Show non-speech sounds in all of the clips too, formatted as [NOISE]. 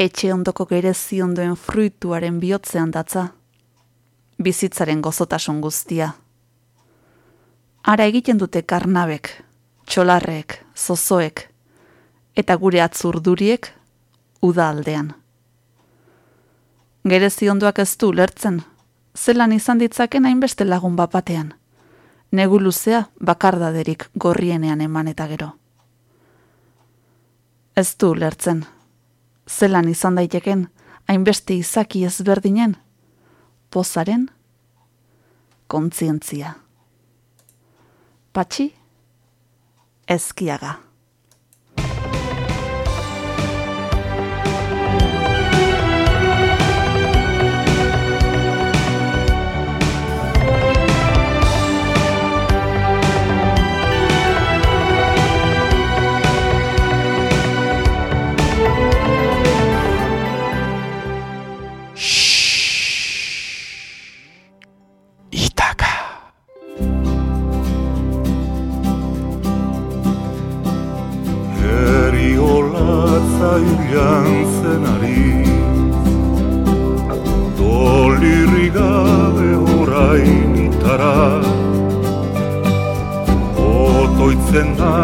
etxe ondoko gerezi ondoen fruituaren bihotzean datza, bizitzaren gozotasun guztia. Ara egiten dute karnabek, txolarrek, zozoek, eta gure atzurduriek uda aldean. Gerezi ondoak ez du lertzen, zelan izan ditzaken hainbeste lagun bapatean, negu luzea bakardaderik gorrienean eman eta gero. Ez du lertzen, zelan izan daiteken hainbeste izaki ezberdinen, pozaren kontzientzia. Patxi, ezkiaga.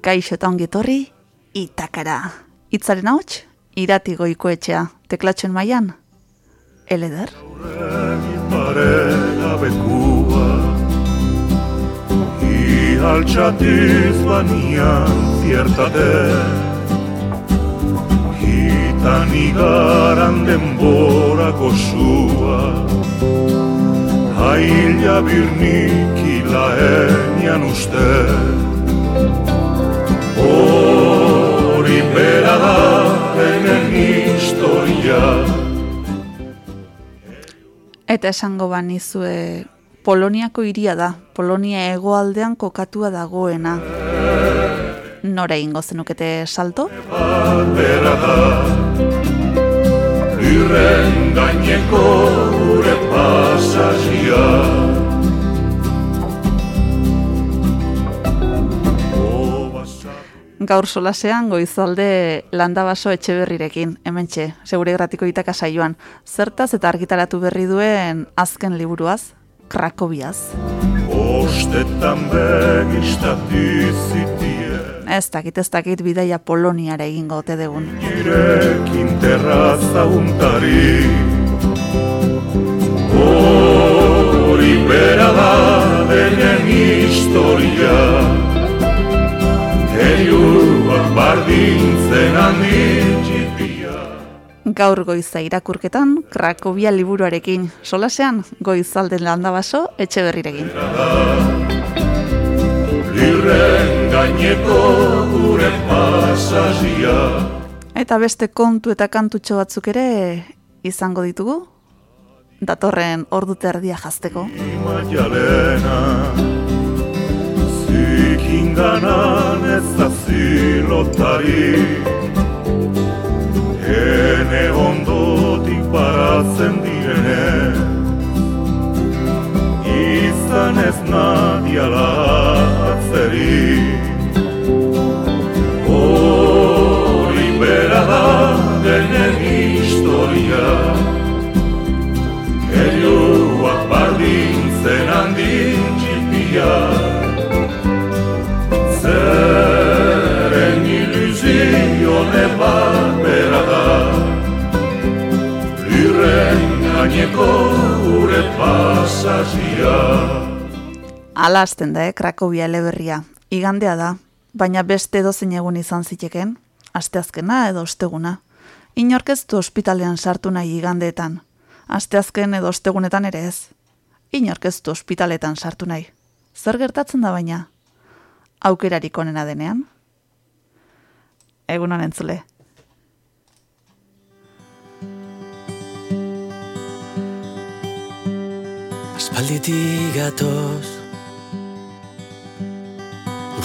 Kaixo eta ongitorri, itakara. Itzaren hauts, irati goiko etxea, teklatxen maian, eleder. altxatiz banian ziertate Hitan igaran denborako sua Haila birnik ilaenian uste Hori bera da denen historia Eta esango banizue Poloniako iria da, Polonia hegoaldean kokatua dagoena. Nora ingo zenukete salto? Irren gaineko gure pasazia Gaur solasean goizalde landabaso etxe berrirekin, hemen txe, segure gratiko itaka saioan. Zertaz eta argitaratu berri duen azken liburuaz, Krakobiaz. Ostetan begistati zitie Ez dakit, ez dakit bidaia Poloniara egingo ote degun. Irekin terraza untari Hori bera da denen historia Heriuak bardintzen handi gaur goiza irakurketan, Krakobia liburuarekin. Solasean, goizalden landa baso, etxe berrirekin. Eta beste kontu eta kantutxo batzuk ere izango ditugu, datorren ordu terdia jazteko. Zikinganan ez da zilotari. Ene ondotik baratzen direne Izan ez nadia latzeri Hori bera da denen historia Elioak bardintzen handin txipia Zeren iluzio nebat gaineko gure pasazia. Ala azten da, eh, Krakobia eleberria. Igandea da, baina beste dozein egun izan ziteken, asteazkena edo osteguna. Inorkeztu ospitalean sartu nahi igandeetan. Asteazken edo ostegunetan ere ez. Inorkeztu ospitaletan sartu nahi. Zer gertatzen da baina? Aukerarik onena denean? Egun honen zule. Aspalditik gatoz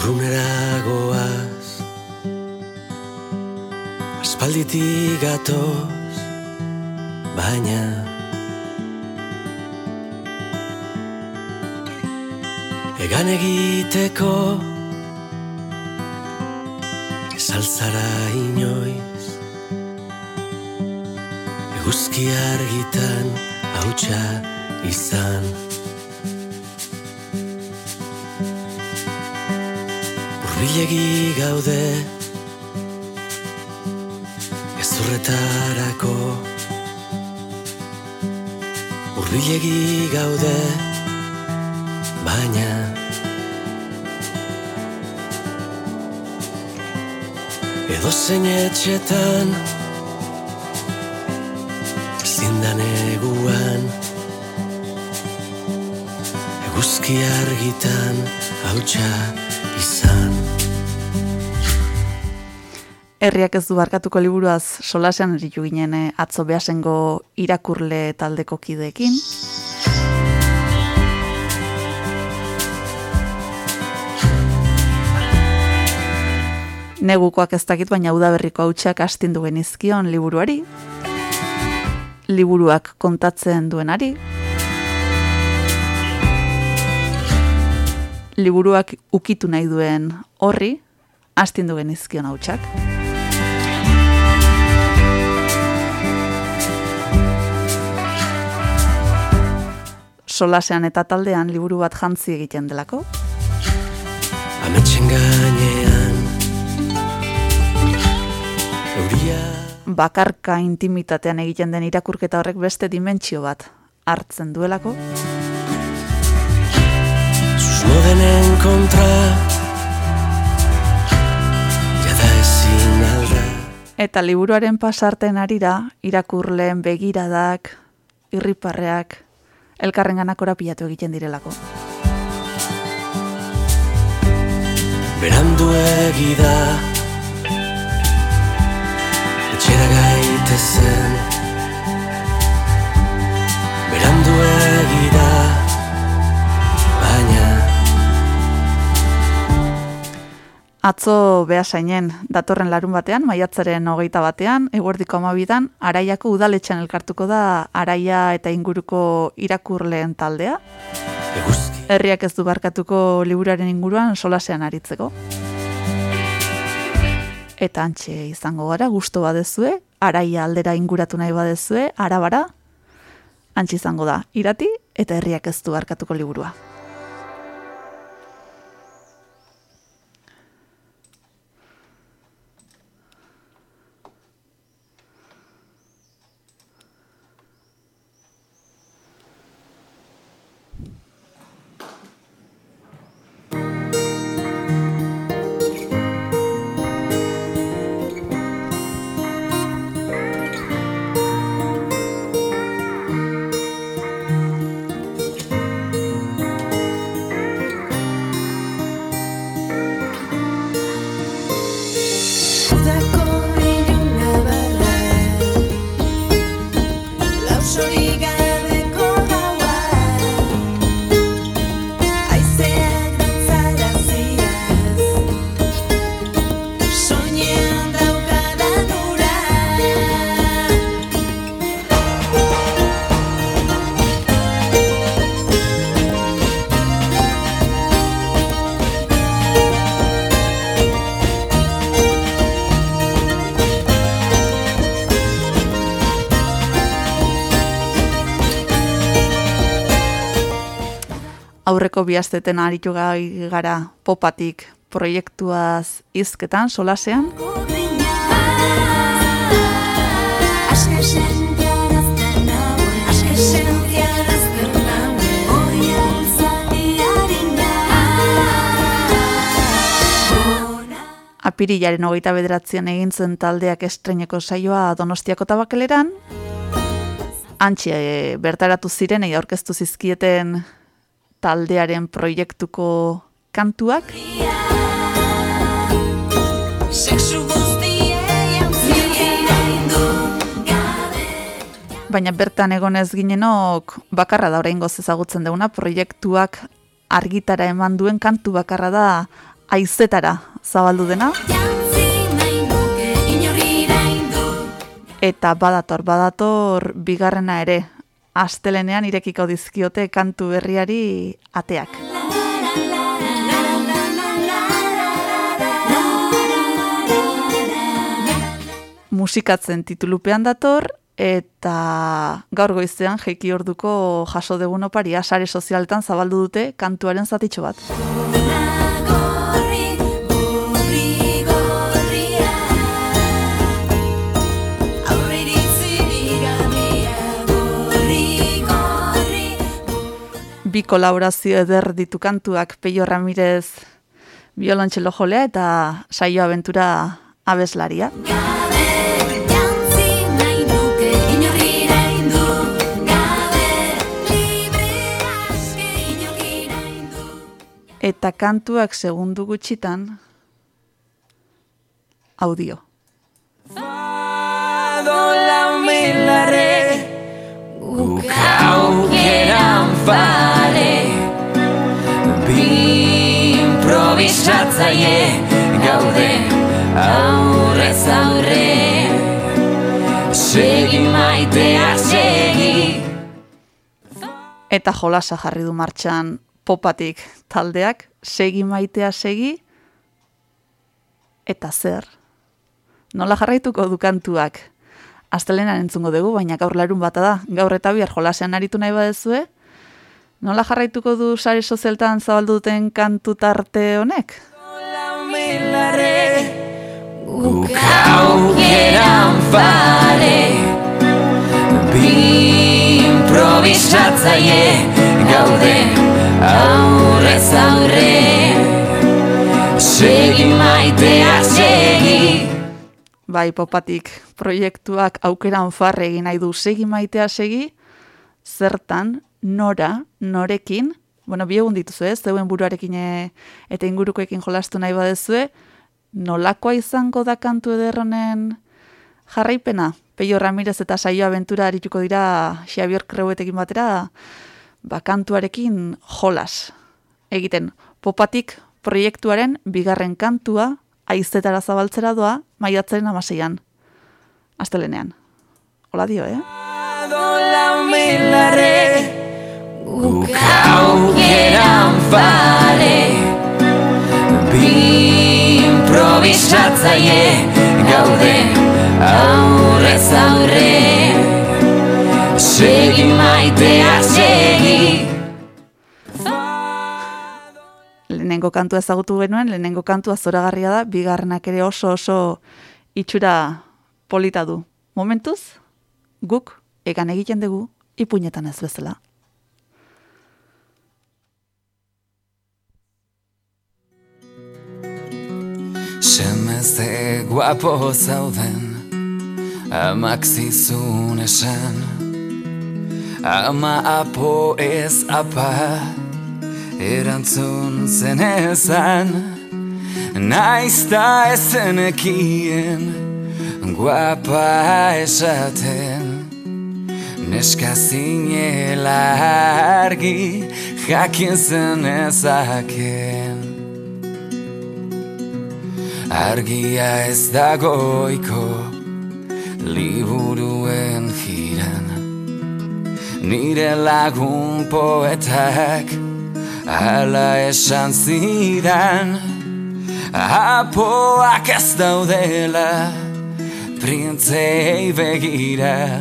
Urrunera goaz Aspalditik gatoz Baina Egan egiteko Ezaltzara inoiz? Eguzki argitan hautsa izan Urbilegi gaude Ezurretarako Urbilegi gaude Baina Edo zein etxetan Zindan eguan Eguzki argitan hautsa Herriak ez du barkatuko liburuaz solasean eritu ginen eh, atzo behasengo irakurle taldeko kideekin. Negukoak ez dakit, baina udaberriko hautsak astindu genizkion liburuari. Liburuak kontatzen duenari. Liburuak ukitu nahi duen horri, astindu genizkion hautsak. Solasean eta taldean liburu bat jantzi egiten delako. Ametxen gainean Euria bakarka intimitatean egiten den irakurketa horrek beste dimentsio bat hartzen duelako. Susmo denen kontra Jada ezin alda Eta liburuaren pasarten arira, irakurleen begiradak, irriparreak, elkarren ganakora pilatu egiten direlako. Berandu egida Etxera gaitezen Berandu egida Atzo behasainen datorren larun batean, maiatzaren hogeita batean, eguerdiko amabidan, araiako udaletxean elkartuko da araia eta inguruko irakurleen taldea. Eguzki Herriak ez du barkatuko liburaren inguruan solasean aritzeko. Eta antxe izango gara, gusto badezue, araia aldera inguratu nahi badezue, arabara, antxe izango da, irati eta herriak ez du barkatuko liburua. Aurreko bihazteten aritu gara popatik proiektuaz izketan, solasean, apirilaren hogeita bederatzean egin zen taldeak estreneko saioa donostiako tabakeleran, antxe bertaratu zirenei aurkeztu zizkieten taldearen proiektuko kantuak. Baina bertan egonez ginenok bakarra da orain goz ezagutzen deuna, proiektuak argitara eman duen kantu bakarra da aizetara zabaldu dena. Eta badator, badator bigarrena ere astelenean irekiko dizkiote kantu berriari ateak. Musikatzen titulupean dator eta gaur goizean jeiki orduko jaso degun oparia sare sozialetan zabaldu dute kantuaren zatitxo bat. Bi kolaborazio eder ditu kantuak Peio Ramirez biolontxelo jolea eta saio abentura abeslaria. Eta kantuak segundu gutxitan audio. Guk aukeran fare Bi improvisatzaie Gaude aurrez aurre Segi maitea segi Eta jolasa jarri du martxan popatik taldeak, segi maitea segi, eta zer? Nola jarraituko du kantuak? Astelenan entzungo dugu, baina gaur larun bata da, gaur eta bihar jolasean aritu nahi badezue, nola jarraituko du sare sozialtan zabaldu duten kantu tarte honek? Guk fare Bi improvisatzaie Gaude aurrez aurre Segi maitea segi Bai, popatik proiektuak aukeran farre egin nahi du. Segi maitea segi, zertan, nora, norekin, bueno, bi egun dituzu ez, zeuen buruarekin e, eta ingurukoekin jolastu nahi badezue, nolakoa izango da kantu ederronen jarraipena? Peio Ramirez eta saio abentura arituko dira Xabier Kreuetekin batera, ba, kantuarekin jolas. Egiten, popatik proiektuaren bigarren kantua aizetara zabaltzera doa maiatzaren amaseian. Astelenean. Hola dio, eh? Guk aukeran fare Bi improvisatzaie Gaude aurrez aurre Segi maitea segi Lehenengo kantua ezagutu genuen, lehenengo kantua zoragarria da, bigarrenak ere oso oso itxura polita du. Momentuz, guk egan egiten dugu ipuinetan ez bezala. Semezte guapo zauden Amak zizun esan Ama apo ez apa Erantzun zen ezan Naizta ezenekien Guapa esaten. Neska zinela argi Jakin zen ezaken. Argia ez dagoiko liburuen jiran. Nire lagun poetak ala esan zidan Apoak ez daudela printzei begira.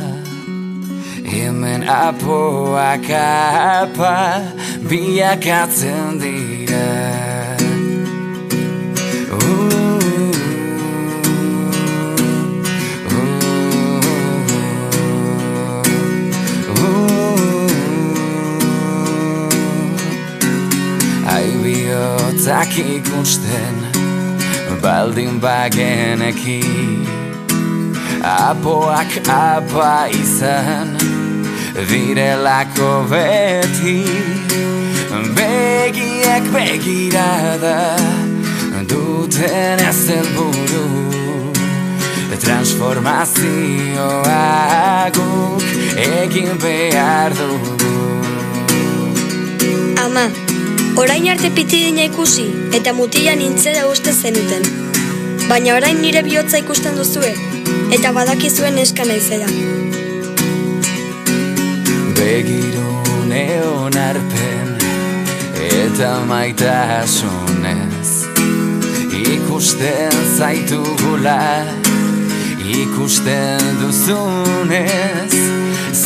Hemen apoak apa biakatzen dira Aibihotzak ikusten Baldin bageneki. Apoak apa izan Direlako beti. Begiek begirada Duten ez helburu transformazioa guk egin behar dugu. Ama, orain arte pitidina ikusi eta mutila nintzera uste zenuten. Baina orain nire bihotza ikusten duzue eta badakizuen eska naizela. Begirune onarpen eta maitasunez Ikusten zaitugula ikusten duzunez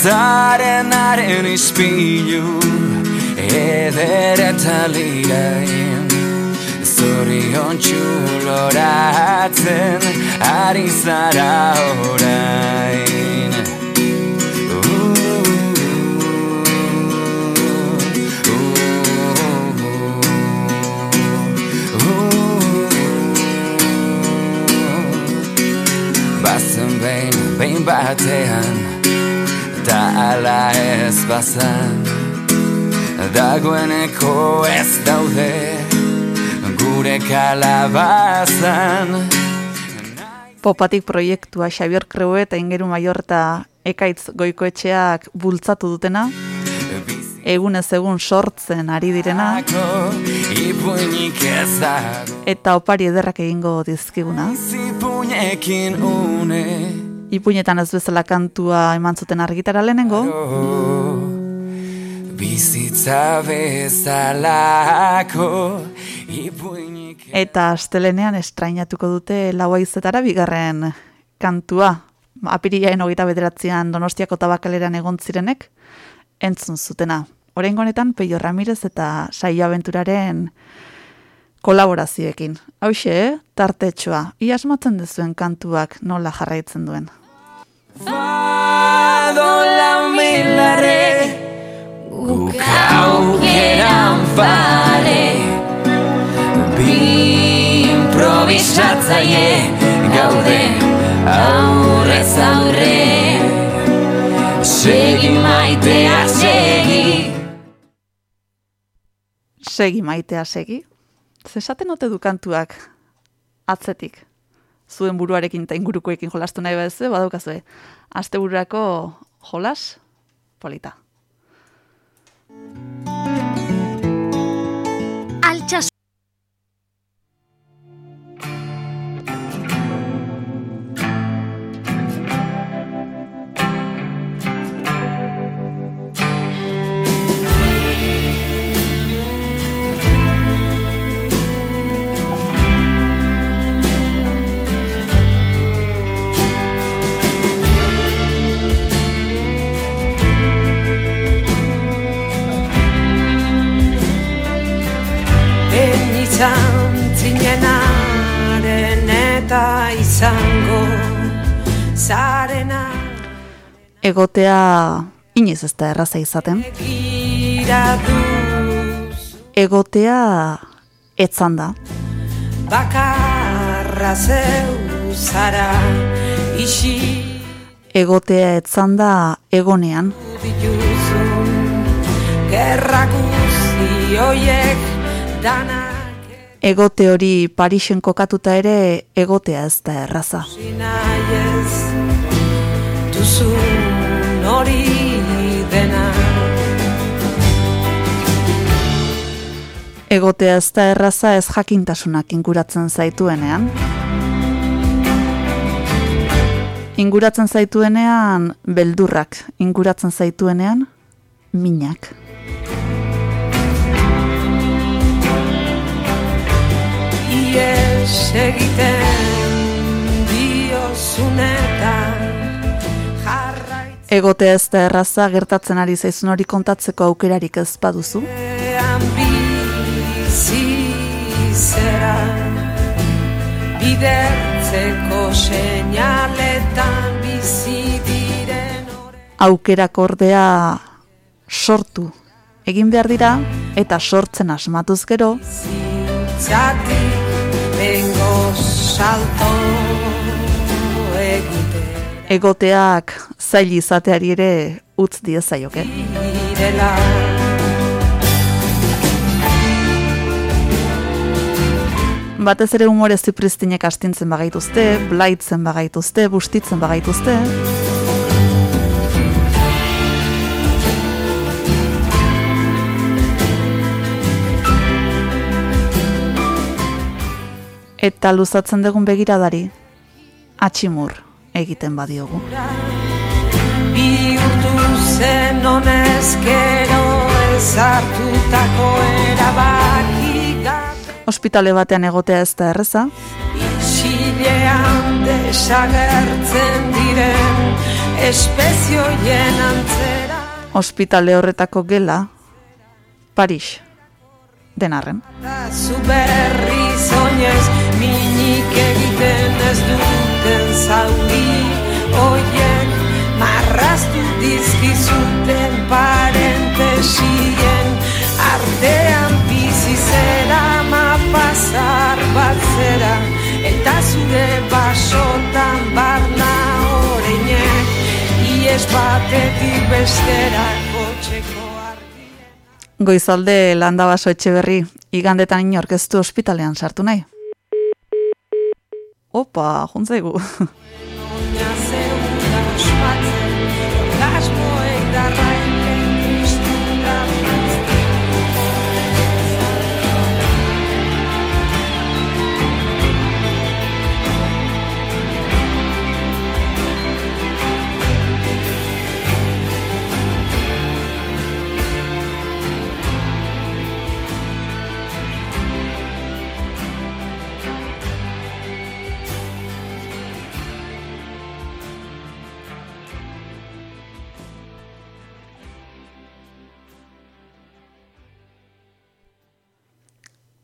Zarenaren ispilu eder eta lirain Zorion txuloratzen ari zara orain. Bazen behin, behin batean Ta ala ez bazan Dagoeneko ez daude Gure kalabazan Popatik proiektua Xabier Kreue eta Ingeru Maior eta Ekaitz Goikoetxeak bultzatu dutena, egunez egun sortzen ari direna, ez eta opari ederrak egingo dizkiguna. Ipuinetan ez bezala kantua eman zuten argitara lehenengo, Bizitza bezalako Ipuinik eta astelenean estrainatuko dute lauaizetara bigarren kantua. Apirilaen hogeita bederatzean Donostiako tabakaleran egon zirenek, entzun zutena. Oraingo honetan Peio Ramirez eta Saio Aventuraren kolaborazioekin. Hauxe, eh? tartetxoa. Ia asmatzen dezuen kantuak nola jarraitzen duen. Fado la milare Guk aukeran pare Bi improvisatzaie Gaude aurrez aurre Segi maitea segi Segi maitea segi. Zesaten ote du kantuak atzetik. Zuen buruarekin eta ingurukoekin jolastu nahi baduzu, badaukazue. Astebururako jolas polita. Música Egotea inoiz ez da erraza izaten. Egotea etzan da. bakarra zeu zara isi Egotea etzan da egonean. dituzun gerra guzti hoiek danak Egote hori Parisen kokatuta ere egotea ez da erraza. Zinaiez duzun hori dena Egotea ez da erraza ez jakintasunak inguratzen zaituenean. Inguratzen zaituenean beldurrak, inguratzen zaituenean minak. Ies egiten diozunetan Egotea ez da erraza gertatzen ari zaizun hori kontatzeko aukerarik ez baduzu. zera bidertzeko seinaletan bizi diren Aukerak ordea sortu. Egin behar dira eta sortzen asmatuz gero, zintzatik bengo salto egite egoteak zail izateari ere utz diezaioke. direla Batez ere umore zipristinek astintzen bagaituzte, blaitzen bagaituzte, bustitzen bagaituzte. Eta luzatzen dugun begiradari, atximur egiten badiogu. Bihurtu zen honezkero ezartutako erabaki Ospitale batean egotea ez da erreza, Isilean desagertzen diren espezioien antzera ospitale horretako gela, Paris, denarren. Eta zu berri zoinez minik egiten ez duten zauri Oien marraztu dizkizuten parentesien. Artean bizi zera ma pasar bat zera Eta zure basotan barna oreinek. Ies batetik bestera kotxeko Goizalde landabaso etxe berri, igandetan inork ez du ospitalean sartu nahi. 오빠 혼자 이고. [LAUGHS]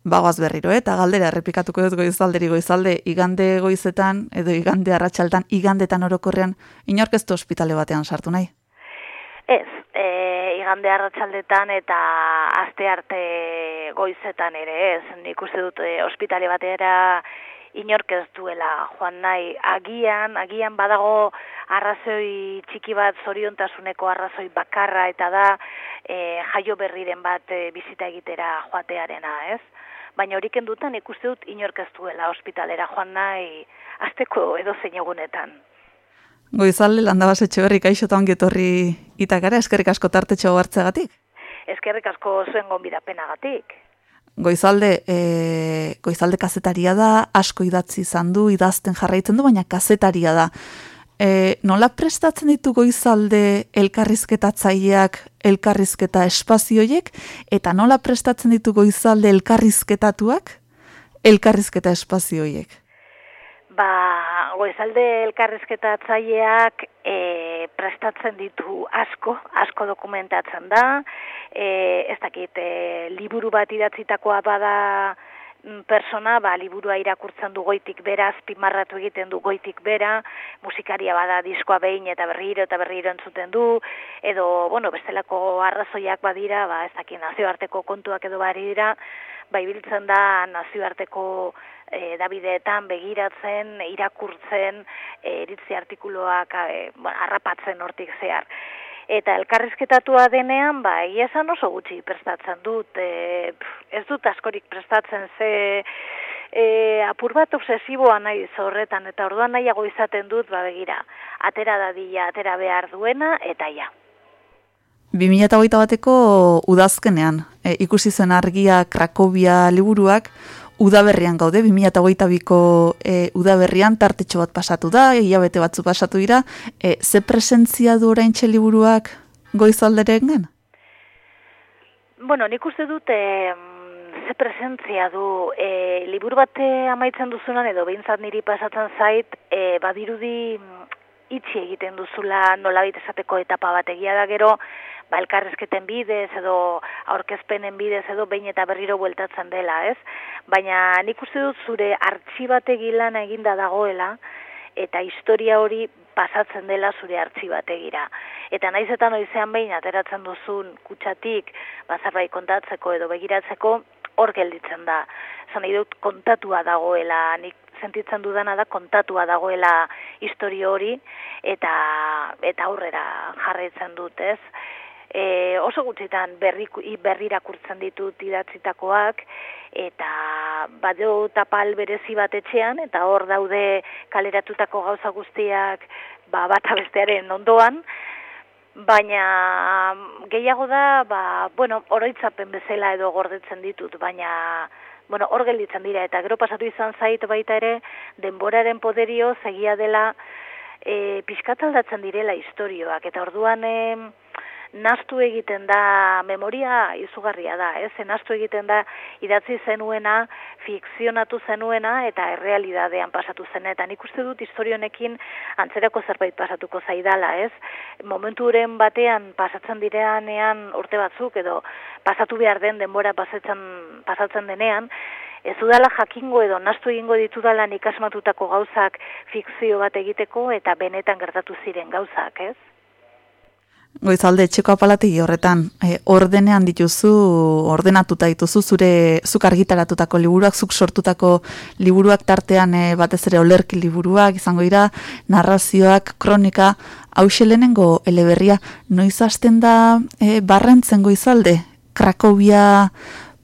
Bagoaz berriro, eh? eta galdera errepikatuko dut goizalderi goizalde, igande goizetan, edo igande arratsaltan, igandetan orokorrean, inork ez du ospitale batean sartu nahi. Ez, e, igande arratsaldetan eta aste arte goizetan ere ez. Nik uste dut e, ospitale batera inork ez duela joan nahi. Agian, agian badago arrazoi txiki bat zoriontasuneko arrazoi bakarra eta da e, jaio berriren bat e, bizita egitera joatearena, ez? Baina hori kendutan ikuste dut inork ez duela ospitalera joan nahi asteko edo zein egunetan. Goizalde landabas etxe berri kaixo eta ongi etorri itakara, eskerrik asko tartetxo hartzegatik. Eskerrik asko zuen gonbidapenagatik. Goizalde, e, goizalde kazetaria da, asko idatzi izan du, idazten jarraitzen du, baina kazetaria da. E, nola prestatzen ditu goizalde elkarrizketatzaileak elkarrizketa espazioiek, eta nola prestatzen ditu goizalde elkarrizketatuak elkarrizketa espazioiek? Ba, goizalde elkarrizketatzaileak e, prestatzen ditu asko, asko dokumentatzen da, e, ez dakit, e, liburu bat idatzitakoa bada persona, ba, liburua irakurtzen du goitik bera, azpimarratu egiten du goitik bera, musikaria bada diskoa behin eta berriro eta berriro entzuten du, edo, bueno, bestelako arrazoiak badira, ba, ez dakit, nazioarteko kontuak edo bari dira, ba, ibiltzen da nazioarteko e, dabideetan begiratzen, irakurtzen, e, iritzi artikuluak e, bueno, harrapatzen hortik zehar. Eta elkarrizketatua denean, ba, egia esan oso gutxi prestatzen dut, e, ez dut askorik prestatzen ze e, apur bat obsesiboa nahi horretan, eta orduan nahiago izaten dut, ba, begira, atera dadila, atera behar duena, eta ja. 2008 bateko udazkenean, e, ikusi zen argia Krakobia liburuak, udaberrian gaude, 2008ko e, udaberrian tartetxo bat pasatu da, hilabete batzu pasatu dira, e, ze presentzia du orain liburuak goizalderen gen? Bueno, nik uste dut e, ze presentzia du. E, liburu bat eh, amaitzen duzunan edo behintzat niri pasatzen zait e, badirudi mm, itxi egiten duzula nolabait esateko etapa bat egia da gero ba, elkarrezketen bidez edo aurkezpenen bidez edo behin eta berriro bueltatzen dela, ez? Baina nik uste dut zure artxibategi lana eginda dagoela eta historia hori pasatzen dela zure artxibategira. Eta naiz eta noizean behin ateratzen duzun kutsatik bazerbait kontatzeko edo begiratzeko hor gelditzen da. Zan nahi dut kontatua dagoela, nik sentitzen dudana da kontatua dagoela historio hori eta eta aurrera jarraitzen dut, ez? E, oso gutxitan berri, berri irakurtzen ditut idatzitakoak, eta badu tapal berezi bat etxean, eta hor daude kaleratutako gauza guztiak ba, bat bestearen ondoan, baina gehiago da, ba, bueno, oroitzapen bezala edo gordetzen ditut, baina bueno, hor gelditzen dira, eta gero pasatu izan zait baita ere, denboraren poderio segia dela e, pixkataldatzen direla historioak, eta orduan e, nastu egiten da memoria izugarria da, ez? Nastu egiten da idatzi zenuena, fikzionatu zenuena eta errealidadean pasatu zen eta nik uste dut historionekin antzerako zerbait pasatuko zaidala, ez? Momenturen batean pasatzen direanean urte batzuk edo pasatu behar den denbora pasatzen pasatzen denean Ez udala jakingo edo nastu egingo ditudala nik asmatutako gauzak fikzio bat egiteko eta benetan gertatu ziren gauzak, ez? Goizalde etxeko apalategi horretan, e, ordenean dituzu, ordenatuta dituzu zure zuk argitaratutako liburuak, zuk sortutako liburuak tartean e, batez ere olerki liburuak, izango dira, narrazioak, kronika, hause lehenengo eleberria, noiz hasten da e, barrentzen goizalde, Krakobia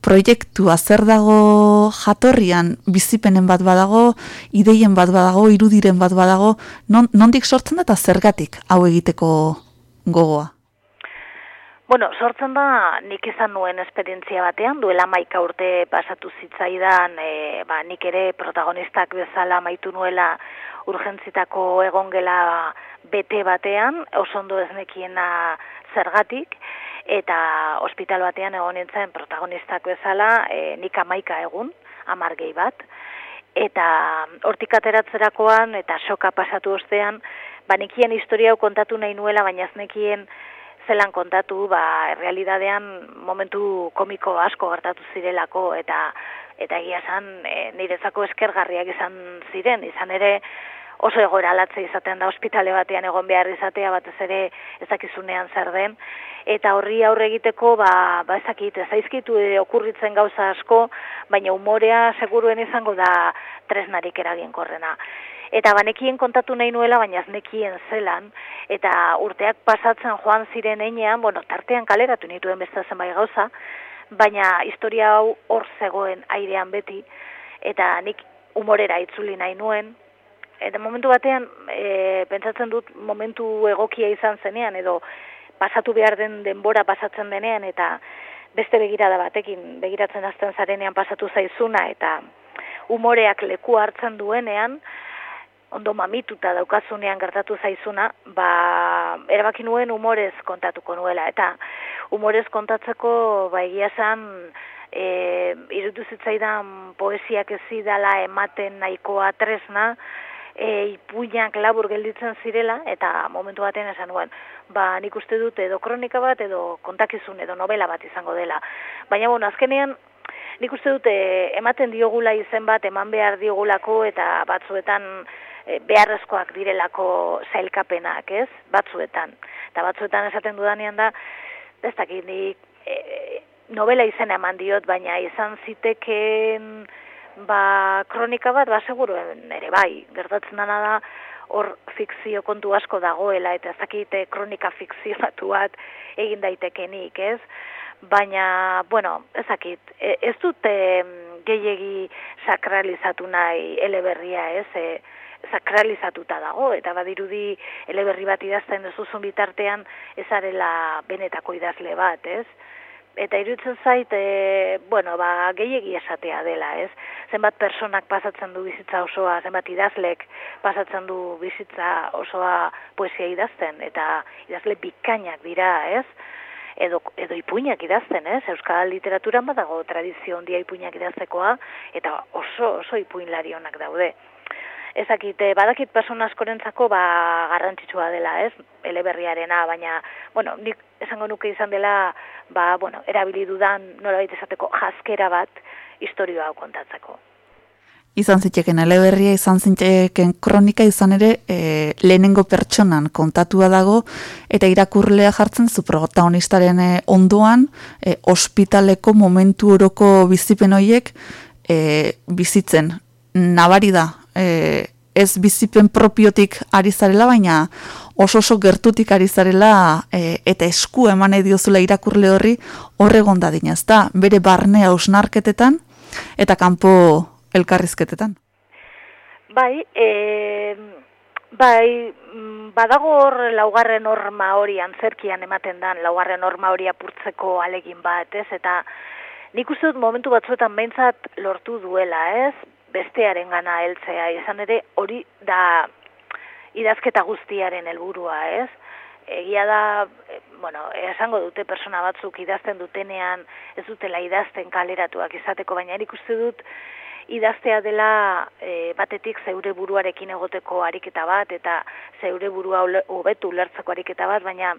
proiektua zer dago jatorrian, bizipenen bat badago, ideien bat badago, irudiren bat badago, non, nondik sortzen da eta zergatik hau egiteko gogoa? Bueno, sortzen da nik izan nuen esperientzia batean, duela maika urte pasatu zitzaidan, e, ba, nik ere protagonistak bezala maitu nuela urgentzitako egongela bete batean, oso ondo ez nekiena zergatik, eta ospital batean egon nintzen protagonistak bezala e, nik amaika egun, amargei bat, eta hortik ateratzerakoan eta soka pasatu ostean, banikien historia hau kontatu nahi nuela, baina ez nekien zelan kontatu, ba, realidadean momentu komiko asko gertatu zirelako, eta eta egia zan, e, nirezako eskergarriak izan ziren, izan ere oso egoera alatze izaten da ospitale batean egon behar izatea, batez ere ezakizunean zer den, eta horri aurre egiteko, ba, ba ezakit, ezaizkitu e, okurritzen gauza asko, baina umorea seguruen izango da tresnarik eragin korrena eta banekien kontatu nahi nuela, baina ez nekien zelan, eta urteak pasatzen joan ziren einean, bueno, tartean kaleratu nituen beste zenbait gauza, baina historia hau hor zegoen airean beti, eta nik umorera itzuli nahi nuen, eta momentu batean, e, pentsatzen dut momentu egokia izan zenean, edo pasatu behar den denbora pasatzen denean, eta beste begirada batekin begiratzen azten zarenean pasatu zaizuna, eta umoreak leku hartzen duenean, ondo mamituta daukazunean gertatu zaizuna, ba, erabaki nuen umorez kontatuko nuela. Eta umorez kontatzeko, ba, egia zan, e, irutu zitzaidan poesiak ez zidala ematen nahikoa tresna, e, ipuinak labur gelditzen zirela, eta momentu baten esan nuen, ba, nik uste dut edo kronika bat, edo kontakizun, edo novela bat izango dela. Baina, bueno, azkenean, nik uste dut ematen diogula izen bat, eman behar diogulako, eta batzuetan, e, beharrezkoak direlako zailkapenak, ez? Batzuetan. Eta batzuetan esaten dudanean da, ez dakit, ni e, novela izena eman diot, baina izan ziteken ba, kronika bat, ba, seguruen ere bai, gertatzen dana da, hor fikzio kontu asko dagoela, eta ez dakite kronika fikzionatu bat egin daitekenik, ez? Baina, bueno, ezakit, ez dute gehiegi sakralizatu nahi eleberria, ez? E, sakralizatuta dago, eta badirudi eleberri bat idazten duzuzun bitartean ezarela benetako idazle bat, ez? Eta irutzen zait, e, bueno, ba, gehiegi esatea dela, ez? Zenbat personak pasatzen du bizitza osoa, zenbat idazlek pasatzen du bizitza osoa poesia idazten, eta idazle bikainak dira, ez? Edo, edo ipuinak idazten, ez? Euskal literaturan badago tradizio ondia ipuinak idaztekoa, eta oso, oso ipuin larionak daude ezakite, badakit persona askorentzako ba, garrantzitsua dela, ez, eleberriarena, baina, bueno, nik esango nuke izan dela, ba, bueno, erabili dudan, nola baita esateko, jaskera bat, historioa hau kontatzeko. Izan ziteken eleberria, izan ziteken kronika izan ere e, lehenengo pertsonan kontatua dago eta irakurlea jartzen zu protagonistaren e, ondoan e, ospitaleko momentu oroko bizipen hoiek e, bizitzen. Nabari da, e, ez bizipen propiotik ari zarela, baina oso oso gertutik ari zarela e, eta esku eman diozula irakurle horri horregon dadin ez da, bere barne hausnarketetan eta kanpo elkarrizketetan. Bai, e, bai, mm, badago hor laugarren norma hori antzerkian ematen dan, laugarren norma hori apurtzeko alegin bat, ez? Eta nik uste dut momentu batzuetan behintzat lortu duela, ez? Bestearen gana heltzea, izan ere hori da idazketa guztiaren helburua, ez? Egia da, e, bueno, esango dute persona batzuk idazten dutenean ez dutela idazten kaleratuak izateko, baina nik uste dut idaztea dela e, batetik zeure buruarekin egoteko ariketa bat eta zeure burua hobetu ulertzeko ariketa bat, baina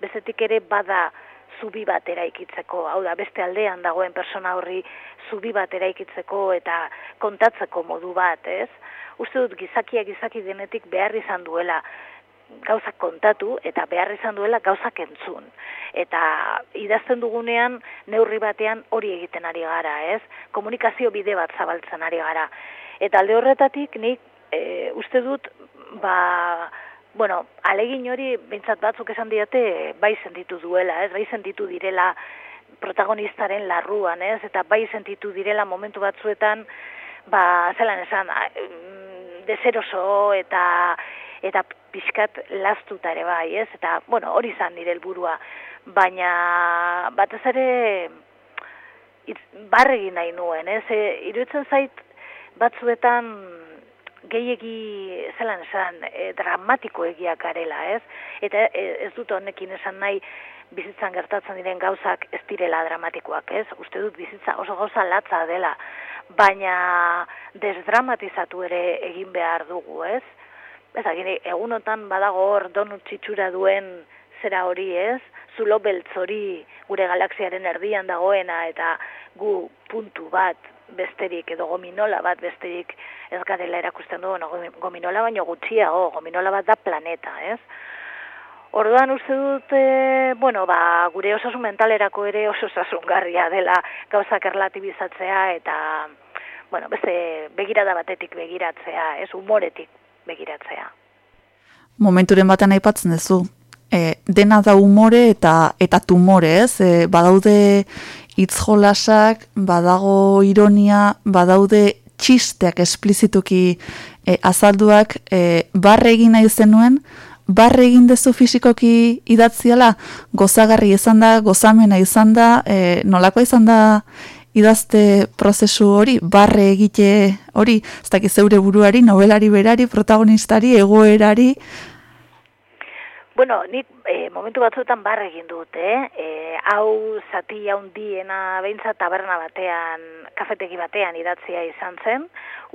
bezetik ere bada zubi bat eraikitzeko, hau da beste aldean dagoen persona horri zubi bat eraikitzeko eta kontatzeko modu bat, ez? Uste dut gizakia gizaki denetik behar izan duela gauzak kontatu eta behar izan duela gauzak entzun. Eta idazten dugunean neurri batean hori egiten ari gara, ez? Komunikazio bide bat zabaltzen ari gara. Eta alde horretatik nik e, uste dut, ba, bueno, alegin hori bintzat batzuk esan diate bai sentitu duela, ez? Bai sentitu direla protagonistaren larruan, ez? Eta bai sentitu direla momentu batzuetan, ba, zelan esan, mm, deseroso eta eta pixkat lastuta ere bai, ez? Eta, bueno, hori izan nire helburua, baina batez ere barregin nahi nuen, ez? E, iruditzen zait batzuetan gehiegi zelan esan e, dramatiko egiak garela, ez? Eta e, ez dut honekin esan nahi bizitzan gertatzen diren gauzak ez direla dramatikoak, ez? Uste dut bizitza oso gauza latza dela, baina desdramatizatu ere egin behar dugu, ez? ez agire, egunotan badago hor donut txitsura duen zera hori ez, zulo beltz hori gure galaxiaren erdian dagoena eta gu puntu bat besterik edo gominola bat besterik ez garela erakusten du, gominola baino gutxiago, gominola bat da planeta, ez? Orduan uste dut, e, bueno, ba, gure osasun mentalerako ere oso osasungarria dela gauzak erlatibizatzea eta, bueno, beste begirada batetik begiratzea, ez, humoretik begiratzea. Momenturen batean aipatzen duzu, e, dena da umore eta eta tumore, ez? E, badaude hitz jolasak, badago ironia, badaude txisteak esplizituki e, azalduak, e, barre egin nahi zenuen, barre egin dezu fizikoki idatziala, gozagarri izan da, gozamena izan da, e, nolako izan da idazte prozesu hori, barre egite hori, ez dakiz zeure buruari, novelari berari, protagonistari, egoerari? Bueno, nik e, momentu batzuetan barre egin dut, eh? E, hau zati haundiena behintzat taberna batean, kafetegi batean idatzia izan zen,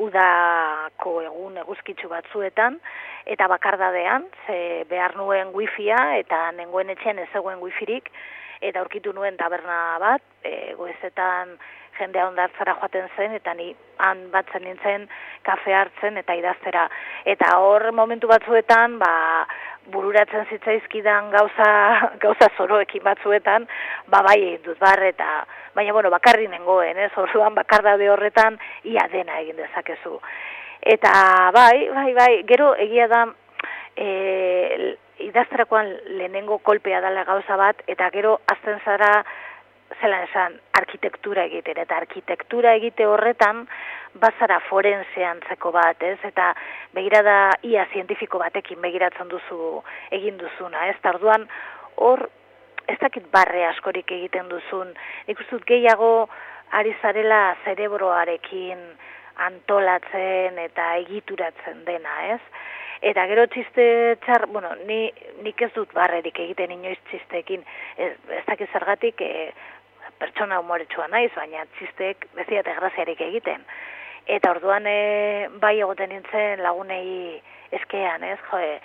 udako egun eguzkitzu batzuetan, eta bakardadean, ze behar nuen wifia, eta nengoen etxean ez zegoen wifirik, eta aurkitu nuen taberna bat, e, goezetan jendea ondartzara joaten zen, eta ni han batzen nintzen kafe hartzen eta idaztera. Eta hor momentu batzuetan, ba, bururatzen zitzaizkidan gauza, [LAUGHS] gauza zoroekin batzuetan, ba bai egin dut bar, eta baina bueno, bakarri nengoen, ez, orduan bakardade horretan ia dena egin dezakezu. Eta bai, bai, bai, gero egia da, e, idazterakoan lehenengo kolpea dala gauza bat, eta gero azten zara, zelan esan, arkitektura egiten, eta arkitektura egite horretan, bazara forensean zeko bat, ez? Eta begirada ia zientifiko batekin begiratzen duzu egin duzuna, ez? Tarduan, hor, ez dakit barre askorik egiten duzun, ikustut gehiago ari zarela zerebroarekin antolatzen eta egituratzen dena, ez? Eta gero txiste txar, bueno, ni, nik ez dut barrerik egiten inoiz txisteekin, ez, ez dakiz zergatik e, pertsona humoretsua naiz, baina txisteek beziate graziarik egiten. Eta orduan e, bai egoten nintzen lagunei eskean, ez, jo, e,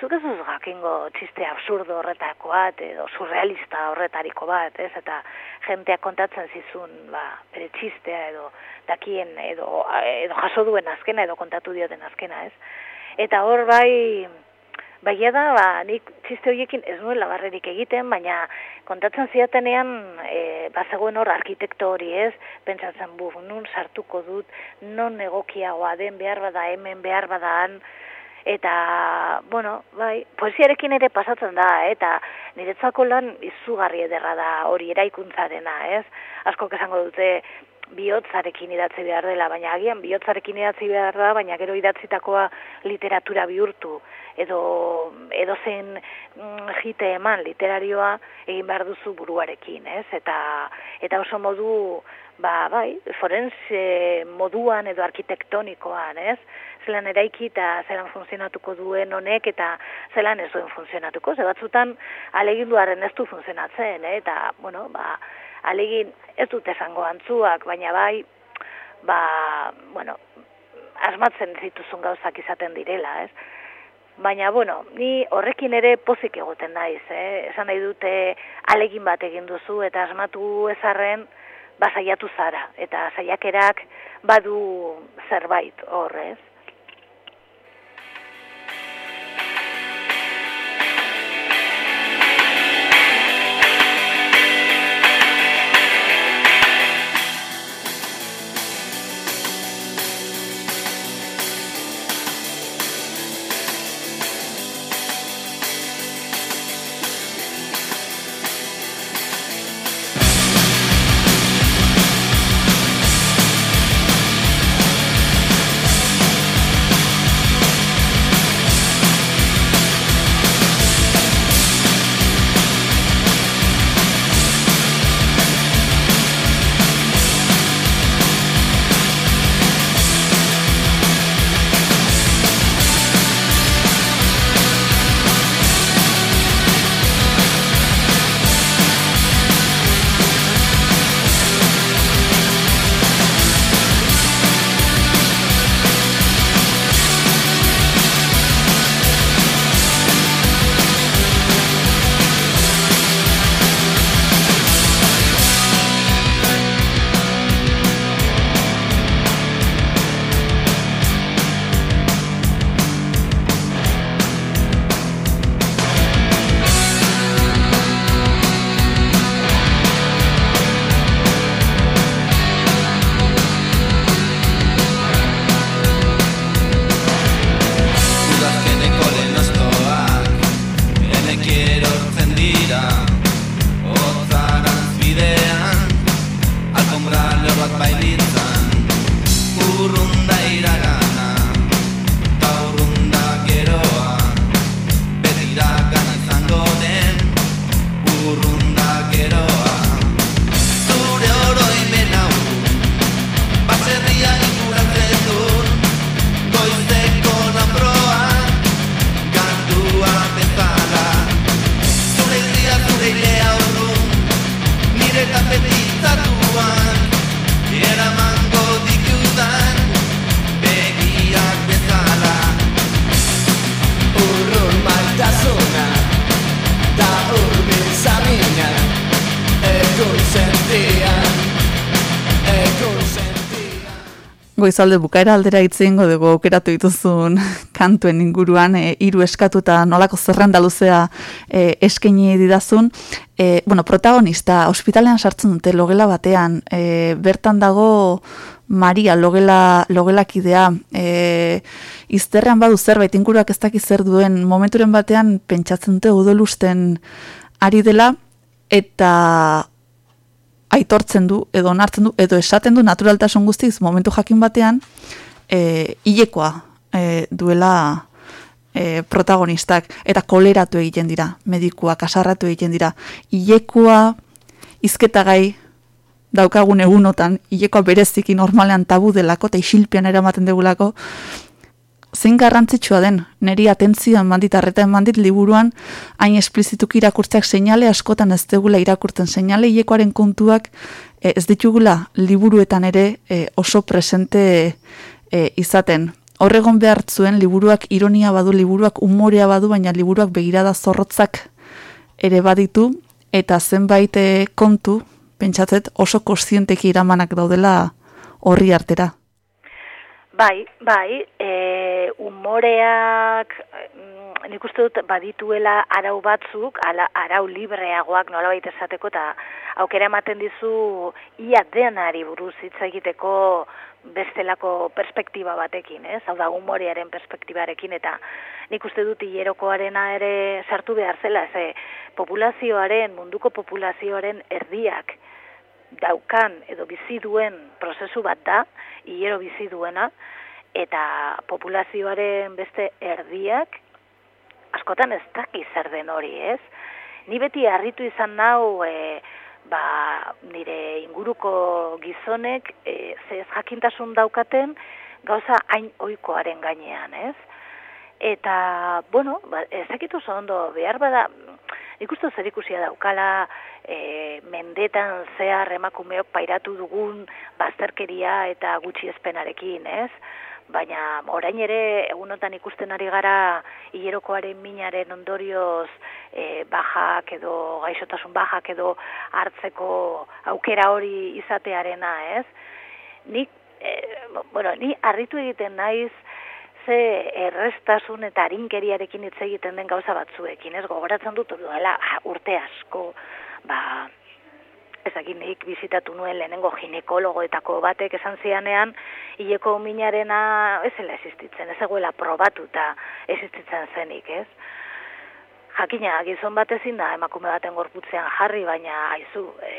zuk ez duz gakingo txiste absurdo horretako bat, edo surrealista horretariko bat, ez, eta jenteak kontatzen zizun, ba, bere txistea edo dakien, edo, edo jaso duen azkena, edo kontatu dioten azkena, ez. Eta hor bai, bai da, ba, nik txiste horiekin ez nuen labarrerik egiten, baina kontatzen ziatenean, e, ba, zegoen hor arkitekto hori ez, pentsatzen bu, nun sartuko dut, non egokiagoa den behar bada hemen behar badaan, Eta, bueno, bai, poesiarekin ere pasatzen da, eta niretzako lan izugarri ederra da hori eraikuntzarena, ez? Asko esango dute bihotzarekin idatzi behar dela, baina agian bihotzarekin idatzi behar da, baina gero idatzitakoa literatura bihurtu, edo, edo zen mm, jite eman literarioa egin behar duzu buruarekin, ez? Eta, eta oso modu, ba, bai, forense moduan edo arkitektonikoan, ez? Zelan eraiki eta zelan funtzionatuko duen honek eta zelan ez duen funtzionatuko. Ze batzutan aleginduaren ez du funtzionatzen, eh? eta, bueno, ba, alegin ez dut esango antzuak, baina bai, ba, bueno, asmatzen zituzun gauzak izaten direla, ez? Baina, bueno, ni horrekin ere pozik egoten naiz, eh? Esan nahi dute alegin bat egin duzu eta asmatu ezarren, ba saiatu zara eta saiakerak badu zerbait horrez. Udazkeneko Goizalde bukaera aldera itzingo dugu aukeratu dituzun [LAUGHS] kantuen inguruan e, hiru eskatu eta nolako zerrenda luzea e, eskaini didazun. E, bueno, protagonista ospitalean sartzen dute logela batean, e, bertan dago Maria logela, logelakidea, e, izterrean badu zerbait inguruak ez dakiz zer duen momenturen batean pentsatzen dute odolusten ari dela eta aitortzen du edo onartzen du edo esaten du naturaltasun guztiz momentu jakin batean e, hilekoa e, duela e, protagonistak eta koleratu egiten dira medikuak asarratu egiten dira. Hilekoa hizketagai daukagun egunotan hilekoa bereziki normalean tabu delako eta isilpean eramaten degulako zein garrantzitsua den, niri atentzioa eman dit, arreta eman dit liburuan, hain esplizituki irakurtzeak seinale askotan ez degula irakurtzen seinale hilekoaren kontuak e, ez ditugula liburuetan ere e, oso presente e, izaten. Horregon behar zuen liburuak ironia badu, liburuak umorea badu, baina liburuak begirada zorrotzak ere baditu, eta zenbait kontu, pentsatzet oso kostienteki iramanak daudela horri artera. Bai, bai, e, umoreak, mm, nik uste dut badituela arau batzuk, ala, arau libreagoak nolabait esateko, eta aukera ematen dizu ia denari buruz hitz egiteko bestelako perspektiba batekin, ez? Hau da, humorearen perspektibarekin, eta nik uste dut hilerokoarena ere sartu behar zela, ze populazioaren, munduko populazioaren erdiak daukan edo bizi duen prozesu bat da, hilero bizi duena, eta populazioaren beste erdiak askotan ez daki zer den hori, ez? Ni beti harritu izan nau e, ba, nire inguruko gizonek e, ze ez jakintasun daukaten gauza hain ohikoaren gainean, ez? Eta, bueno, ba, ezakitu oso ondo behar bada, ikustu zer ikusia daukala, e, mendetan zehar emakumeok pairatu dugun bazterkeria eta gutxiespenarekin, ez? baina orain ere egunotan ikusten ari gara hilerokoaren minaren ondorioz e, bajak edo gaixotasun bajak edo hartzeko aukera hori izatearena, ez? Nik, e, bueno, ni harritu egiten naiz ze errestasun eta arinkeriarekin hitz egiten den gauza batzuekin, ez? Gogoratzen dut duela urte asko, ba, ezagin nik bizitatu nuen lehenengo ginekologoetako batek esan zianean, hileko minarena ez zela existitzen, ez eguela probatuta existitzen zenik, ez? Jakina, gizon bat ezin da emakume baten gorputzean jarri, baina aizu, e,